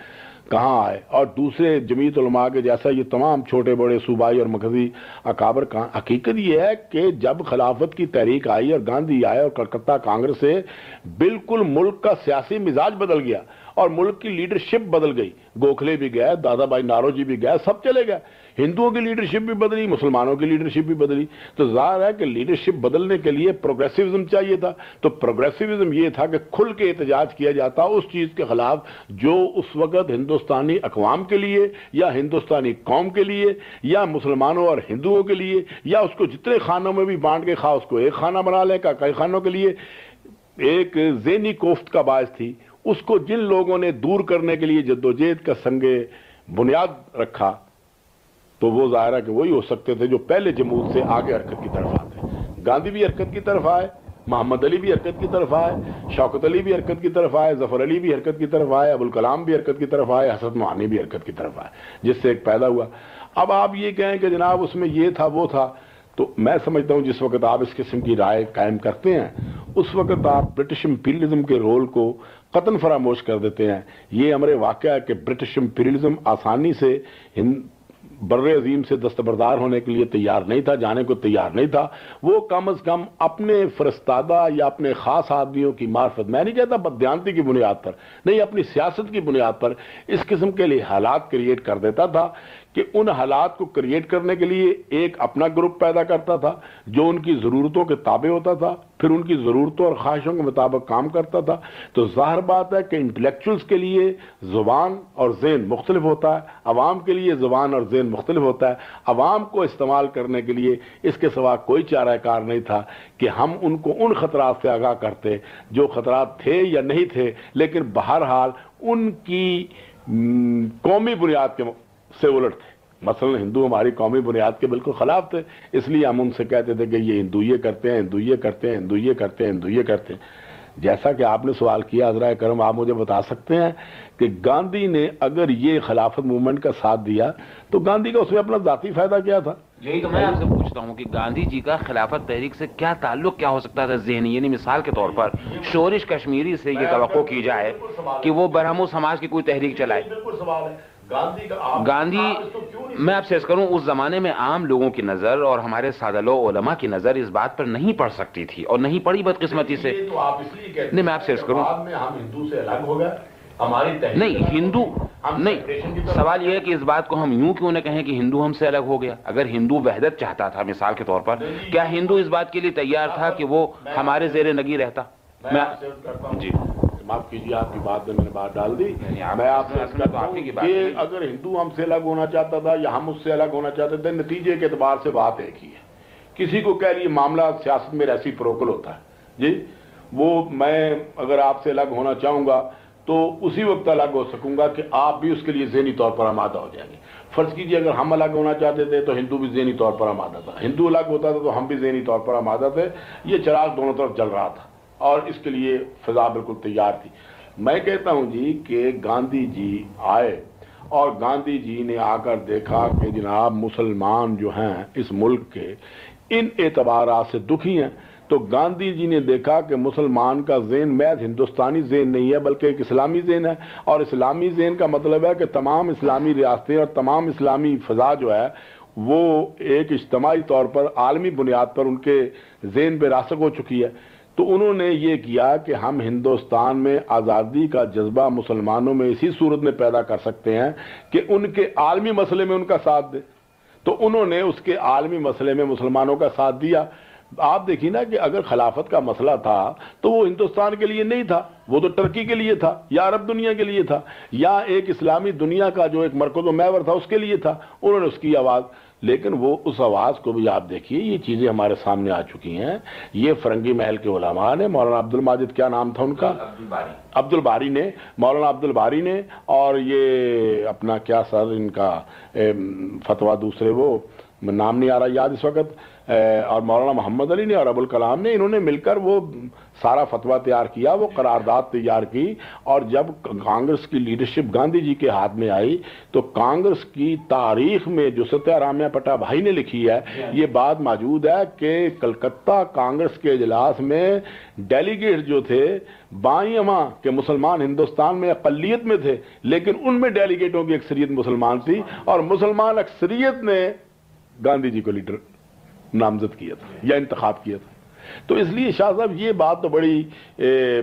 S2: کہاں آئے؟ اور دوسرے جمیت علماء کے جیسا یہ تمام چھوٹے بڑے صوبائی اور مرکزی اکابر کہاں؟ حقیقت یہ ہے کہ جب خلافت کی تحریک آئی اور گاندھی آئے اور کلکتہ کانگریس سے، بالکل ملک کا سیاسی مزاج بدل گیا۔ اور ملک کی لیڈرشپ بدل گئی۔ گوکھلے بھی گئے دادا بھائی نارو جی بھی گئے، سب چلے گئے۔ ہندوؤں کی لیڈرشپ بھی بدلی، مسلمانوں کی لیڈرشپ بھی بدلی۔ تو ظاہر ہے کہ لیڈرشپ بدلنے کے لیے پروگریسوزم چاہیے تھا۔ تو پروگریسوزم یہ تھا کہ کھل کے احتجاج کیا جاتا، اس چیز کے خلاف جو اس وقت ہندوستانی اقوام کے لیے یا ہندوستانی قوم کے لیے یا مسلمانوں اور ہندوؤں کے لیے یا اس کو جتنے خانوں میں بھی بانٹ کے خواہ اس کو ایک خانہ بنا لے کا کئی خانوں کے لیے، ایک ذہنی کوفت کا باعث تھی۔ اس کو جن لوگوں نے دور کرنے کے لیے جدوجہد کا سنگ بنیاد رکھا، تو وہ ظاہرہ کہ وہی ہو سکتے تھے جو پہلے جمود سے آگے حرکت کی طرف آتے گاندھی بھی حرکت کی طرف آئے، محمد علی بھی حرکت کی طرف آئے، شوکت علی بھی حرکت کی طرف آئے، ظفر علی بھی حرکت کی طرف آئے ابوالکلام بھی حرکت کی طرف آئے حسد معانی بھی حرکت کی طرف آئے، جس سے ایک پیدا ہوا۔ اب آپ یہ کہیں کہ جناب اس میں یہ تھا، وہ تھا، تو میں سمجھتا ہوں جس وقت آپ اس قسم کی رائے قائم کرتے ہیں، اس وقت آپ برٹش امپیریلزم کے رول کو قطن فراموش کر دیتے ہیں۔ یہ ہمارے واقعہ ہے کہ برٹش امپیریلزم آسانی سے بر عظیم سے دستبردار ہونے کے لیے تیار نہیں تھا، جانے کو تیار نہیں تھا۔ وہ کم از کم اپنے فرستادہ یا اپنے خاص آدمیوں کی معرفت، میں نہیں کہتا بدیانتی کی بنیاد پر، نہیں اپنی سیاست کی بنیاد پر اس قسم کے لیے حالات کریٹ کر دیتا تھا۔ کہ ان حالات کو کریٹ کرنے کے لیے ایک اپنا گروپ پیدا کرتا تھا، جو ان کی ضرورتوں کے تابع ہوتا تھا، پھر ان کی ضرورتوں اور خواہشوں کے مطابق کام کرتا تھا۔ تو ظاہر بات ہے کہ انٹلیکچوئلس کے لیے زبان اور ذہن مختلف ہوتا ہے، عوام کے لیے زبان اور ذہن مختلف ہوتا ہے۔ عوام کو استعمال کرنے کے لیے اس کے سوا کوئی چارہ کار نہیں تھا کہ ہم ان کو ان خطرات سے آگاہ کرتے، جو خطرات تھے یا نہیں تھے، لیکن بہرحال ان کی قومی بنیاد کے سے الٹ تھے۔ مثلا ہندو ہماری قومی بنیاد کے بالکل خلاف تھے اس لیے ہم ان سے کہتے تھے کہ یہ ہندو یہ کرتے ہیں ہندو یہ کرتے ہیں ہندو یہ کرتے ہیں ہندو یہ کرتے ہیں۔ جیسا کہ آپ نے سوال کیا حضرائے کرم آپ مجھے بتا سکتے ہیں کہ گاندھی نے اگر یہ خلافت موومنٹ کا ساتھ دیا تو گاندھی کا اس میں اپنا ذاتی فائدہ کیا تھا؟
S1: یہی تو میں آپ سے پوچھتا ہوں کہ گاندھی جی کا خلافت تحریک سے کیا تعلق کیا ہو سکتا تھا ذہنی؟ یعنی مثال کے طور پر شورش کشمیری سے یہ توقع کی جائے کہ وہ برہمو سماج کی کوئی تحریک چلائے۔ گاندھی میں آپ سے کروں اس زمانے میں عام لوگوں کی نظر اور ہمارے سادہ لو علماء کی نظر اس بات پر نہیں پڑ سکتی تھی اور نہیں پڑی بدقسمتی سے۔ نہیں میں آپ سے کروں نہیں ہندو نہیں سوال یہ ہے کہ اس بات کو ہم یوں کیوں نہ کہیں کہ ہندو ہم سے الگ ہو گیا؟ اگر ہندو وحدت چاہتا تھا مثال کے طور پر کیا ہندو اس بات کے لیے تیار تھا کہ وہ ہمارے زیر نگی رہتا؟ میں
S2: جی معاف کیجیے آپ کی بات میں میں نے بات ڈال دی۔ میں آپ سے کہ اگر ہندو ہم سے الگ ہونا چاہتا تھا یا ہم اس سے الگ ہونا چاہتے تھے نتیجے کے اعتبار سے بات ایک ہی ہے۔ کسی کو کہہ لیے معاملہ سیاست میں ایسی پروکل ہوتا ہے۔ جی وہ میں اگر آپ سے الگ ہونا چاہوں گا تو اسی وقت الگ ہو سکوں گا کہ آپ بھی اس کے لیے ذہنی طور پر آمادہ ہو جائیں گے۔ فرض کیجیے اگر ہم الگ ہونا چاہتے تھے تو ہندو بھی ذہنی طور پر آمادہ تھا۔ ہندو الگ ہوتا تھا تو ہم بھی ذہنی طور پر آمادہ تھے۔ یہ چراغ دونوں طرف جل رہا تھا۔ اور اس کے لیے فضا بالکل تیار تھی۔ میں کہتا ہوں جی کہ گاندھی جی آئے اور گاندھی جی نے آ کر دیکھا کہ جناب مسلمان جو ہیں اس ملک کے ان اعتبارات سے دکھی ہیں۔ تو گاندھی جی نے دیکھا کہ مسلمان کا ذہن محض ہندوستانی ذہن نہیں ہے بلکہ ایک اسلامی ذہن ہے۔ اور اسلامی ذہن کا مطلب ہے کہ تمام اسلامی ریاستیں اور تمام اسلامی فضا جو ہے وہ ایک اجتماعی طور پر عالمی بنیاد پر ان کے ذہن پہ راسک ہو چکی ہے۔ تو انہوں نے یہ کیا کہ ہم ہندوستان میں آزادی کا جذبہ مسلمانوں میں اسی صورت میں پیدا کر سکتے ہیں کہ ان کے عالمی مسئلے میں ان کا ساتھ دے تو انہوں نے اس کے عالمی مسئلے میں مسلمانوں کا ساتھ دیا۔ آپ دیکھیے نا کہ اگر خلافت کا مسئلہ تھا تو وہ ہندوستان کے لیے نہیں تھا، وہ تو ٹرکی کے لیے تھا یا عرب دنیا کے لیے تھا یا ایک اسلامی دنیا کا جو ایک مرکز و محور تھا اس کے لیے تھا۔ انہوں نے اس کی آواز لیکن وہ اس آواز کو بھی آپ دیکھیے یہ چیزیں ہمارے سامنے آ چکی ہیں۔ یہ فرنگی محل کے علماء نے مولانا عبد الماجد کیا نام تھا ان کا؟ عبد الباری۔ نے مولانا عبد الباری نے اور یہ اپنا کیا سر ان کا فتوا دوسرے وہ نام نہیں آ رہا یاد اس وقت اور مولانا محمد علی نے اور ابوالکلام نے انہوں نے مل کر وہ سارا فتویٰ تیار کیا، وہ قرارداد تیار کی اور جب کانگریس کی لیڈرشپ گاندھی جی کے ہاتھ میں آئی تو کانگریس کی تاریخ میں جو ستیہ رامیہ پٹا بھائی نے لکھی ہے، یہ بات موجود ہے کہ کلکتہ کانگریس کے اجلاس میں ڈیلیگیٹ جو تھے، بائیں ماں کے مسلمان ہندوستان میں اقلیت میں تھے، لیکن ان میں ڈیلیگیٹوں کی اکثریت مسلمان تھی اور مسلمان اکثریت نے گاندھی جی کو لیڈر نامزد کیا تھا یا انتخاب کیا تھا۔ تو اس لیے شاہ صاحب، یہ بات تو بڑی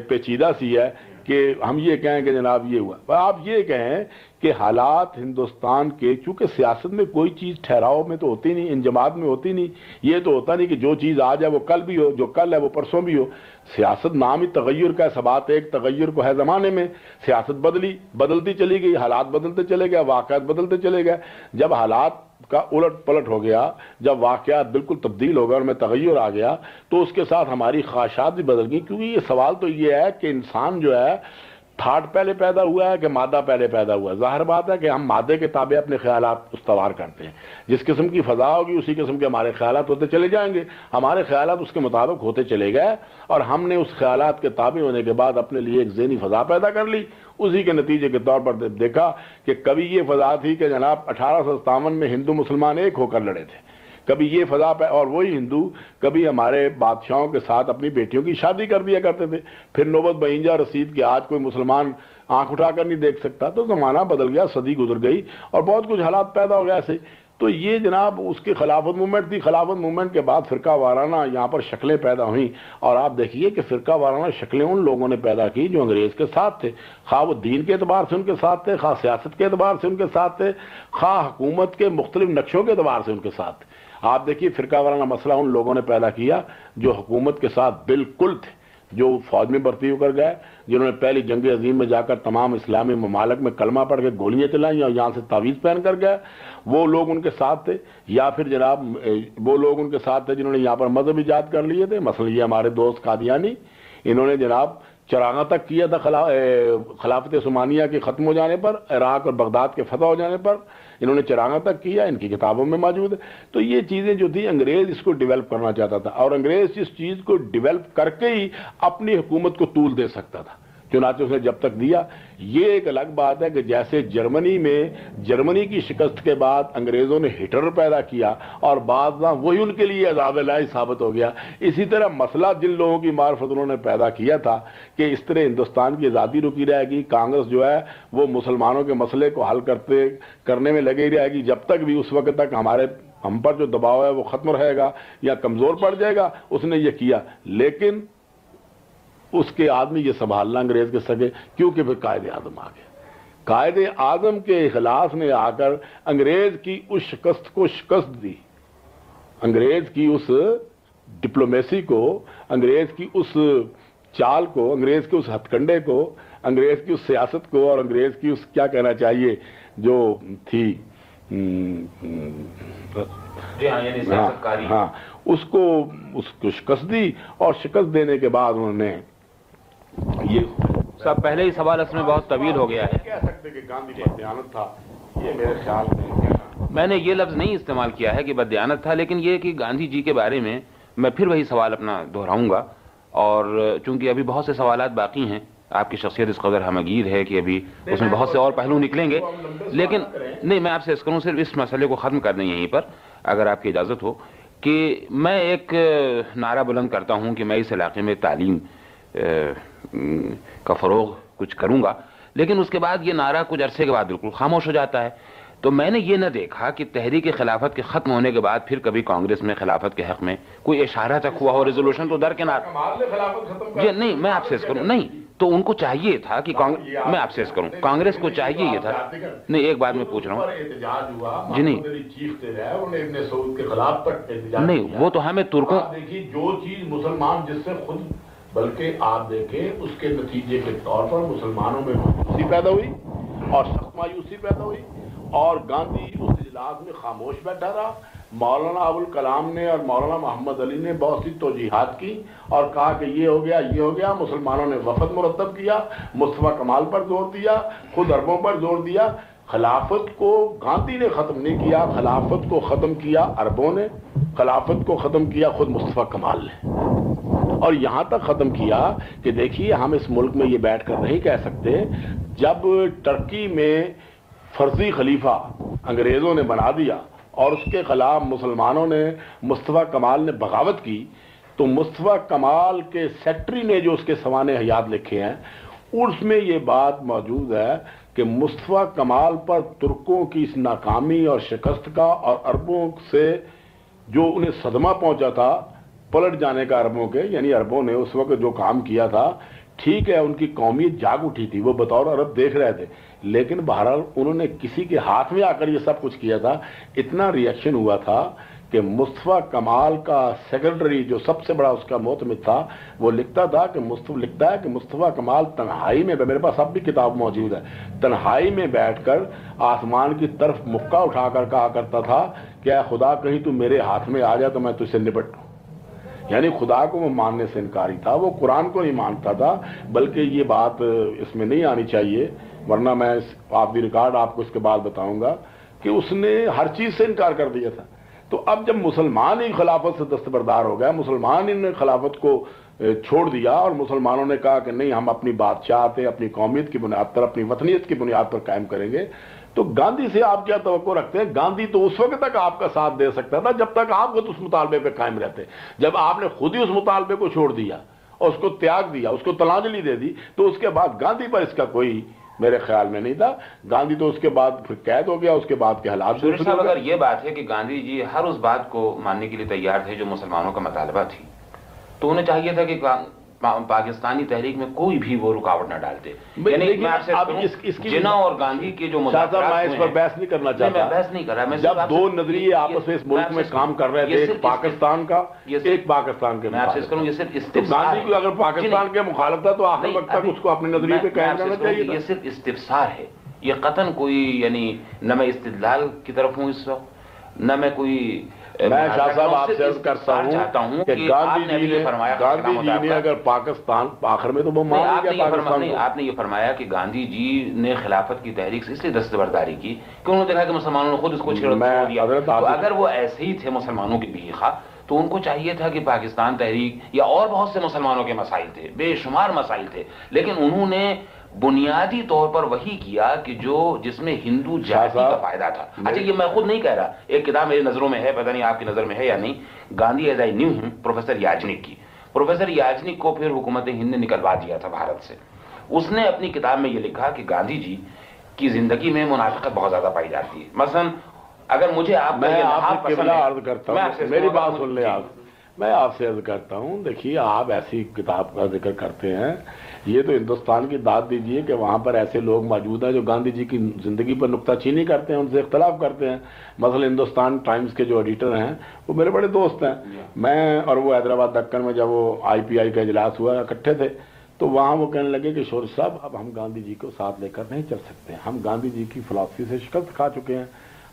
S2: پیچیدہ سی ہے کہ ہم یہ کہیں کہ جناب یہ ہوا۔ آپ یہ کہیں کہ حالات ہندوستان کے، چونکہ سیاست میں کوئی چیز ٹھہراؤ میں تو ہوتی نہیں انجماعت میں ہوتی نہیں، یہ تو ہوتا نہیں کہ جو چیز آ جائے وہ کل بھی ہو، جو کل ہے وہ پرسوں بھی ہو۔ سیاست نام ہی تغیر کا سبات ایک تغیر کو ہے زمانے میں۔ سیاست بدلی، بدلتی چلی گئی، حالات بدلتے چلے گئے، واقعات بدلتے چلے گئے۔ جب حالات کا الٹ پلٹ ہو گیا، جب واقعات بالکل تبدیل ہو گیا اور میں تغیر آ گیا، تو اس کے ساتھ ہماری خواہشات بھی بدل گئی کیونکہ یہ سوال تو یہ ہے کہ انسان جو ہے، تھاٹ پہلے پیدا ہوا ہے کہ مادہ پہلے پیدا ہوا ہے؟ ظاہر بات ہے کہ ہم مادے کے تابع اپنے خیالات استوار کرتے ہیں۔ جس قسم کی فضا ہوگی، اسی قسم کے ہمارے خیالات ہوتے چلے جائیں گے۔ ہمارے خیالات اس کے مطابق ہوتے چلے گئے اور ہم نے اس خیالات کے تابع ہونے کے بعد اپنے لیے ایک ذہنی فضا پیدا کر لی۔ اسی کے نتیجے کے طور پر دیکھا کہ کبھی یہ فضا تھی کہ جناب اٹھارہ سو ستاون میں ہندو مسلمان ایک ہو کر لڑے تھے۔ کبھی یہ فضا پہ اور وہی ہندو، کبھی ہمارے بادشاہوں کے ساتھ اپنی بیٹیوں کی شادی کر دیا کرتے تھے۔ پھر نوبت بہنجا رسید کہ آج کوئی مسلمان آنکھ اٹھا کر نہیں دیکھ سکتا، تو زمانہ بدل گیا، صدی گزر گئی اور بہت کچھ حالات پیدا ہو گیا ایسے۔ تو یہ جناب اس کی خلافت مومنٹ تھی۔ خلافت مومنٹ کے بعد فرقہ وارانہ یہاں پر شکلیں پیدا ہوئیں۔ اور آپ دیکھیے کہ فرقہ وارانہ شکلیں ان لوگوں نے پیدا کی جو انگریز کے ساتھ تھے۔ خواہ وہ دین کے اعتبار سے ان کے ساتھ تھے، خواہ سیاست کے اعتبار سے ان کے ساتھ تھے، خواہ حکومت کے مختلف نقشوں کے اعتبار سے ان کے ساتھ تھے۔ آپ دیکھیے فرقہ وارانہ مسئلہ ان لوگوں نے پیدا کیا جو حکومت کے ساتھ بالکل تھے۔ جو فوج میں بھرتی ہو کر گئے، جنہوں نے پہلی جنگ عظیم میں جا کر تمام اسلامی ممالک میں کلمہ پڑھ کے گولیاں چلائیں اور یہاں سے تعویذ پہن کر گئے۔ وہ لوگ ان کے ساتھ تھے، یا پھر جناب، وہ لوگ ان کے ساتھ تھے جنہوں نے یہاں پر مذہب ایجاد کر لیے تھے۔ مثلا یہ ہمارے دوست قادیانی، انہوں نے جناب چراغاں تک کیا تھا خلافت عثمانیہ کے ختم ہو جانے پر، عراق اور بغداد کے فتح ہو جانے پر۔ انہوں نے چراغاں تک کیا، ان کی کتابوں میں موجود ہے۔ تو یہ چیزیں جو تھی انگریز اس کو ڈیولپ کرنا چاہتا تھا اور انگریز اس چیز کو ڈیولپ کر کے ہی اپنی حکومت کو طول دے سکتا تھا۔ چنانچہ اس نے جب تک دیا، یہ ایک الگ بات ہے کہ جیسے جرمنی میں جرمنی کی شکست کے بعد انگریزوں نے ہٹر پیدا کیا اور بعض وہی ان کے لیے عذاب لائی ثابت ہو گیا۔ اسی طرح مسئلہ جن لوگوں کی معرفت انہوں نے پیدا کیا تھا کہ اس طرح ہندوستان کی آزادی رکی رہے گی، کانگریس جو ہے وہ مسلمانوں کے مسئلے کو حل کرتے، کرنے میں لگے رہے گی۔ جب تک بھی اس وقت تک ہمارے ہم پر جو دباؤ ہے وہ ختم رہے گا یا کمزور پڑ جائے گا، اس نے یہ کیا۔ لیکن اس کے آدمی یہ سنبھالنا انگریز کے سگے کیونکہ پھر قائد اعظم آ گیا قائد اعظم کے اخلاص نے آ کر انگریز کی اس شکست کو شکست دی۔ انگریز کی اس ڈپلومیسی کو انگریز کی اس چال کو انگریز کے اس ہتھ کنڈے کو انگریز کی اس سیاست کو اور انگریز کی اس کیا کہنا چاہیے جو تھی
S1: جی ہاں, یعنی ہاں,
S2: ہاں اس کو اس کو شکست دی اور شکست دینے کے بعد انہوں نے
S1: یہ سب پہلے ہی سوال اس میں بہت طویل ہو گیا ہے۔ میں نے یہ لفظ نہیں استعمال کیا ہے کہ بدیانت تھا لیکن یہ کہ گاندھی جی کے بارے میں میں پھر وہی سوال اپنا دہراؤں گا۔ اور چونکہ ابھی بہت سے سوالات باقی ہیں آپ کی شخصیت اس قدر ہمگیر ہے کہ ابھی اس میں بہت سے اور پہلو نکلیں گے۔ لیکن نہیں میں آپ سے اس کروں صرف اس مسئلے کو ختم کر دیں یہیں پر اگر آپ کی اجازت ہو کہ میں ایک نعرہ بلند کرتا ہوں کہ میں اس علاقے میں تعلیم کا فروغ کچھ کروں گا۔ لیکن اس کے بعد یہ نعرہ کچھ عرصے کے بعد بالکل خاموش ہو جاتا ہے۔ تو میں نے یہ نہ دیکھا کہ تحریک خلافت کے ختم ہونے کے بعد پھر کبھی کانگریس میں خلافت کے حق میں کوئی اشارہ تک ہوا ہو ریزولوشن تو در کے جی نہیں میں آپ سے کروں۔ نہیں تو ان کو چاہیے تھا کہ میں آپ سے کروں۔ کانگریس کو چاہیے یہ تھا۔ نہیں ایک بات میں پوچھ رہا ہوں۔ جی نہیں۔ نہیں وہ تو ہمیں ترکوں
S2: جو چیز مسلمان جس سے خود بلکہ آپ دیکھیں اس کے نتیجے کے طور پر مسلمانوں میں مایوسی پیدا ہوئی اور سخت مایوسی پیدا ہوئی اور گاندھی اس اجلاس میں خاموش بیٹھا رہا۔ مولانا ابوالکلام نے اور مولانا محمد علی نے بہت سی توجیحات کی اور کہا کہ یہ ہو گیا، یہ ہو گیا، مسلمانوں نے وفد مرتب کیا، مصطفیٰ کمال پر زور دیا، خود عربوں پر زور دیا خلافت کو گاندھی نے ختم نہیں کیا، خلافت کو ختم کیا عربوں نے، خلافت کو ختم کیا خود مصطفیٰ کمال نے۔ اور یہاں تک ختم کیا کہ دیکھیے، ہم اس ملک میں یہ بیٹھ کر نہیں کہہ سکتے، جب ٹرکی میں فرضی خلیفہ انگریزوں نے بنا دیا اور اس کے خلاف مسلمانوں نے مصطفیٰ کمال نے بغاوت کی، تو مصطفیٰ کمال کے سیکٹری نے جو اس کے سوانے حیات لکھے ہیں، اس میں یہ بات موجود ہے کہ مصطفیٰ کمال پر ترکوں کی اس ناکامی اور شکست کا اور عربوں سے جو انہیں صدمہ پہنچا تھا، پلٹ جانے کا عربوں کے یعنی عربوں نے اس وقت جو کام کیا تھا، ٹھیک ہے، ان کی قومیت جاگ اٹھی تھی، وہ بطور عرب دیکھ رہے تھے، لیکن بہرحال انہوں نے کسی کے ہاتھ میں آ کر یہ سب کچھ کیا تھا، اتنا ریئیکشن ہوا تھا کہ مصطفیٰ کمال کا سیکرٹری جو سب سے بڑا اس کا موتمد تھا، وہ لکھتا تھا کہ مصطفیٰ، لکھتا ہے کہ مصطفیٰ کمال تنہائی میں، میرے پاس اب بھی کتاب موجود ہے۔ تنہائی میں بیٹھ کر آسمان کی طرف مکہ اٹھا کر کہا کرتا تھا کہ اے خدا، کہیں تو میرے ہاتھ میں آ جائے تو میں تجھ سے نپٹ یعنی خدا کو وہ ماننے سے انکاری تھا، وہ قرآن کو نہیں مانتا تھا، بلکہ یہ بات اس میں نہیں آنی چاہیے، ورنہ میں آپ بھی ریکارڈ، آپ کو اس کے بعد بتاؤں گا کہ اس نے ہر چیز سے انکار کر دیا تھا۔ تو اب جب مسلمان ہی خلافت سے دستبردار ہو گیا مسلمان ہی نے خلافت کو چھوڑ دیا اور مسلمانوں نے کہا کہ نہیں، ہم اپنی بادشاہت اپنی قومیت کی بنیاد پر، اپنی وطنیت کی بنیاد پر قائم کریں گے۔ تو گاندھی سے آپ کیا توقع رکھتے ہیں؟ گاندھی تو اس وقت تک آپ کا ساتھ دے سکتا تھا جب تک آپ خود اس مطالبے پہ قائم رہتے۔ جب آپ نے خود ہی اس مطالبے کو چھوڑ دیا اور اس کو تیاگ دیا، اس کو تلانجلی دے دی، تو اس کے بعد گاندھی پر اس کا کوئی میرے خیال میں نہیں تھا۔ گاندھی تو اس کے بعد پھر قید ہو گیا اس کے بعد کے حالات
S1: صاحب اگر یہ بات ہے کہ گاندھی جی ہر اس بات کو ماننے کے لیے تیار تھے جو مسلمانوں کا مطالبہ تھی تو انہیں چاہیے تھا کہ پاکستانی تحریک میں کوئی بھی وہ رکاوٹ نہ ڈالتے۔
S2: یعنی جنا اور گاندھی کے جو میں اس پر بحث نہیں کرنا چاہتا۔
S1: بحث نہیں کر رہا
S2: جب دو نظریے آپس میں اس ملک میں کام کر رہے تھے ایک پاکستان کا ایک پاکستان کے
S1: میں آپ سے کروں یہ صرف
S2: گاندھی کو اگر پاکستان کے مخالف تھا تو آخر وقت تک اس کو اپنے نظریے پہ قائم کرنا چاہیے
S1: یہ صرف استفسار ہے۔ یہ قطن کوئی یعنی نہ میں استدلال کی طرف ہوں اس وقت نہ میں کوئی
S2: میں شاہ صاحب آپ سے عرض کرتا ہوں کہ گاندھی جی نے گاندھی جی نے اگر پاکستان آخر میں تو وہ مان گیا پاکستان
S1: آپ نے یہ فرمایا کہ گاندھی جی نے خلافت کی تحریک سے اس لیے دستبرداری کی کہ انہوں نے دیکھا کہ مسلمانوں نے خود اس کو چھیڑ دیا۔ تو اگر وہ ایسے ہی تھے مسلمانوں کے بھی خواہ تو ان کو چاہیے تھا کہ پاکستان تحریک یا اور بہت سے مسلمانوں کے مسائل تھے بے شمار مسائل تھے لیکن انہوں نے بنیادی طور پر وہی کیا کہ جو جس میں ہندو جاتی کا فائدہ تھا۔ اچھا یہ میں خود نہیں کہہ رہا۔ ایک کتاب میری نظروں میں ہے پتہ نہیں آپ کی نظر میں ہے یا نہیں۔ گاندھی ایز آئی نیو ہوں پروفیسر یاجنک کی۔ پروفیسر یاجنک کو پھر حکومت ہند نے نکلوا دیا تھا بھارت سے۔ اس نے اپنی کتاب میں یہ لکھا کہ گاندھی جی کی زندگی میں منافقت بہت زیادہ پائی جاتی ہے۔ مثلا اگر مجھے آپ
S2: میری بات سن لیں آپ۔ میں آپ سے عرض کرتا ہوں دیکھیے آپ ایسی کتاب کا ذکر کرتے ہیں۔ یہ تو ہندوستان کی داد دیجیے کہ وہاں پر ایسے لوگ موجود ہیں جو گاندھی جی کی زندگی پر نکتہ چینی کرتے ہیں ان سے اختلاف کرتے ہیں۔ مثلا ہندوستان ٹائمز کے جو ایڈیٹر ہیں وہ میرے بڑے دوست ہیں۔ میں اور وہ حیدرآباد دکن میں جب وہ آئی پی آئی کا اجلاس ہوا اکٹھے تھے تو وہاں وہ کہنے لگے کہ شور صاحب اب ہم گاندھی جی کو ساتھ لے کر نہیں چل سکتے۔ ہم گاندھی جی کی فلاسفی سے شکست کھا چکے ہیں۔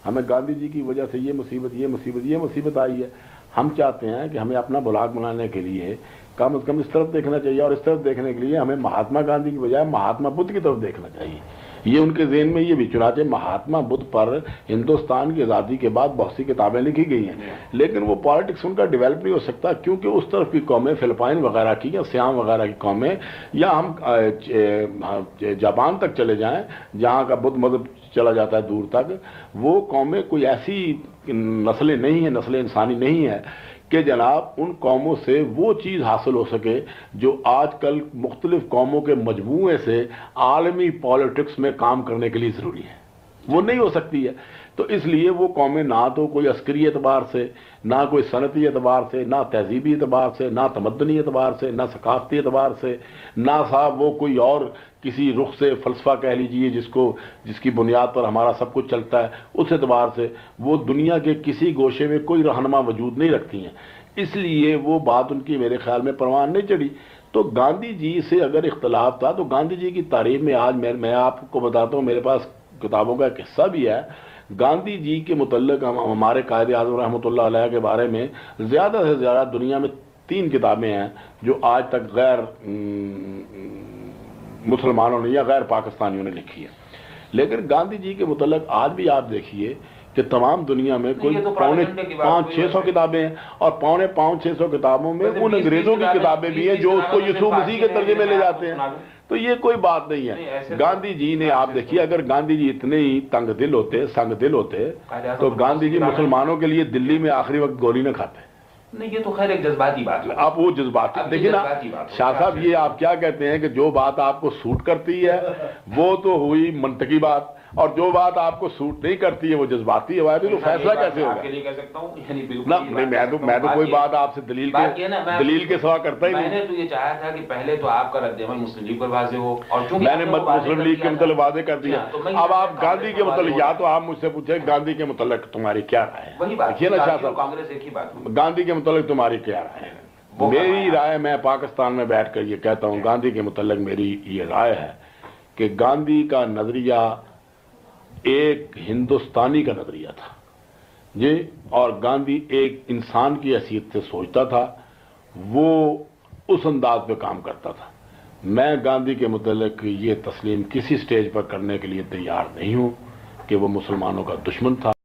S2: ہمیں گاندھی جی کی وجہ سے یہ مصیبت یہ مصیبت یہ مصیبت آئی ہے۔ ہم چاہتے ہیں کہ ہمیں اپنا بلاک بنانے کے لیے کم از کم اس طرف دیکھنا چاہیے اور اس طرف دیکھنے کے لیے ہمیں مہاتما گاندھی کی بجائے مہاتما بدھ کی طرف دیکھنا چاہیے۔ یہ ان کے ذہن میں یہ بھی، چنانچہ مہاتما بدھ پر ہندوستان کی آزادی کے بعد بہت سی کتابیں لکھی گئی ہیں۔ لیکن وہ پالیٹکس ان کا ڈیولپ نہیں ہو سکتا کیونکہ اس طرف کی قومیں فلپائن وغیرہ کی یا سیام وغیرہ کی قومیں یا ہم ہاں، جاپان تک چلے جائیں، جہاں کا بدھ مذہب چلا جاتا ہے دور تک، وہ قومیں کوئی ایسی نسلیں نہیں ہیں، نسلیں انسانی نہیں ہیں۔ کہ جناب، ان قوموں سے وہ چیز حاصل ہو سکے جو آج کل مختلف قوموں کے مجموعے سے عالمی پالیٹکس میں کام کرنے کے لیے ضروری ہے وہ نہیں ہو سکتی ہے۔ تو اس لیے وہ قومیں نہ تو کوئی عسکری اعتبار سے، نہ کوئی صنعتی اعتبار سے، نہ تہذیبی اعتبار سے، نہ تمدنی اعتبار سے، نہ ثقافتی اعتبار سے، نہ صاحب وہ کوئی اور کسی رخ سے فلسفہ کہہ لیجیے جس کو، جس کی بنیاد پر ہمارا سب کچھ چلتا ہے۔ اس اعتبار سے وہ دنیا کے کسی گوشے میں کوئی رہنما وجود نہیں رکھتی ہیں۔ اس لیے وہ بات ان کی میرے خیال میں پروان نہیں چڑھی۔ تو گاندھی جی سے اگر اختلاف تھا تو گاندھی جی کی تعریف میں آج میں آپ کو بتاتا ہوں میرے پاس کتابوں کا ایک حصہ بھی ہے گاندھی جی کے متعلق ہمارے قائد اعظم رحمۃ اللہ علیہ کے بارے میں زیادہ سے زیادہ دنیا میں تین کتابیں ہیں جو آج تک غیر مسلمانوں نے یا غیر پاکستانیوں نے لکھی ہے لیکن گاندھی جی کے متعلق آج بھی آپ دیکھیے کہ تمام دنیا میں کوئی پونے پانچ چھ سو۔ کتابیں ہیں اور پونے پانچ چھ سو کتابوں میں ان انگریزوں کی
S1: کتابیں-
S2: بھی ہیں جو اس کو یسوع
S1: میں
S2: مسیح کے ترجمے لے جاتے ہیں۔ تو یہ کوئی بات نہیں ہے۔ گاندھی جی نے آپ دیکھیے اگر گاندھی جی اتنے ہی تنگ دل ہوتے سنگ دل ہوتے تو گاندھی جی مسلمانوں کے لیے دلی میں آخری وقت گولی نہ کھاتے۔
S1: نہیں یہ تو خیر ایک جذباتی بات ہے۔
S2: آپ وہ جذبات دیکھیے نا شاہ صاحب یہ آپ کیا کہتے ہیں کہ جو بات آپ کو سوٹ کرتی ہے وہ تو ہوئی منطقی بات۔ اور جو بات آپ کو سوٹ نہیں کرتی ہے وہ جذباتی ہے تو فیصلہ کیسے ہوگا؟
S1: یعنی
S2: میں تو میں۔ تو کوئی بات آپ سے دلیل کے
S1: میں-
S2: دلیل کے سوا کرتا ہی
S1: میں
S2: نہیں۔
S1: نے تو یہ چاہا تھا کہ پہلے تو آپ کا رد عمل مسلم لیگ پر واضح ہو اور
S2: میں نے مسلم لیگ کے متعلق واضح کر دیا۔
S1: میں یہ
S2: اب آپ گاندھی کے متعلق۔ یا تو آپ مجھ سے پوچھیں گاندھی کے متعلق تمہاری کیا رائے ہے؟ نا شاہ صاحب گاندھی کے متعلق تمہاری کیا رائے ہے؟ میری۔ رائے میں پاکستان میں بیٹھ کر یہ کہتا ہوں گاندھی کے متعلق میری یہ رائے ہے کہ گاندھی کا نظریہ ایک ہندوستانی کا نظریہ تھا۔ جی اور گاندھی ایک انسان کی حیثیت سے سوچتا تھا، وہ اس انداز پہ کام کرتا تھا۔ میں گاندھی کے متعلق یہ تسلیم کسی سٹیج پر کرنے کے لیے تیار نہیں ہوں کہ وہ مسلمانوں کا دشمن تھا۔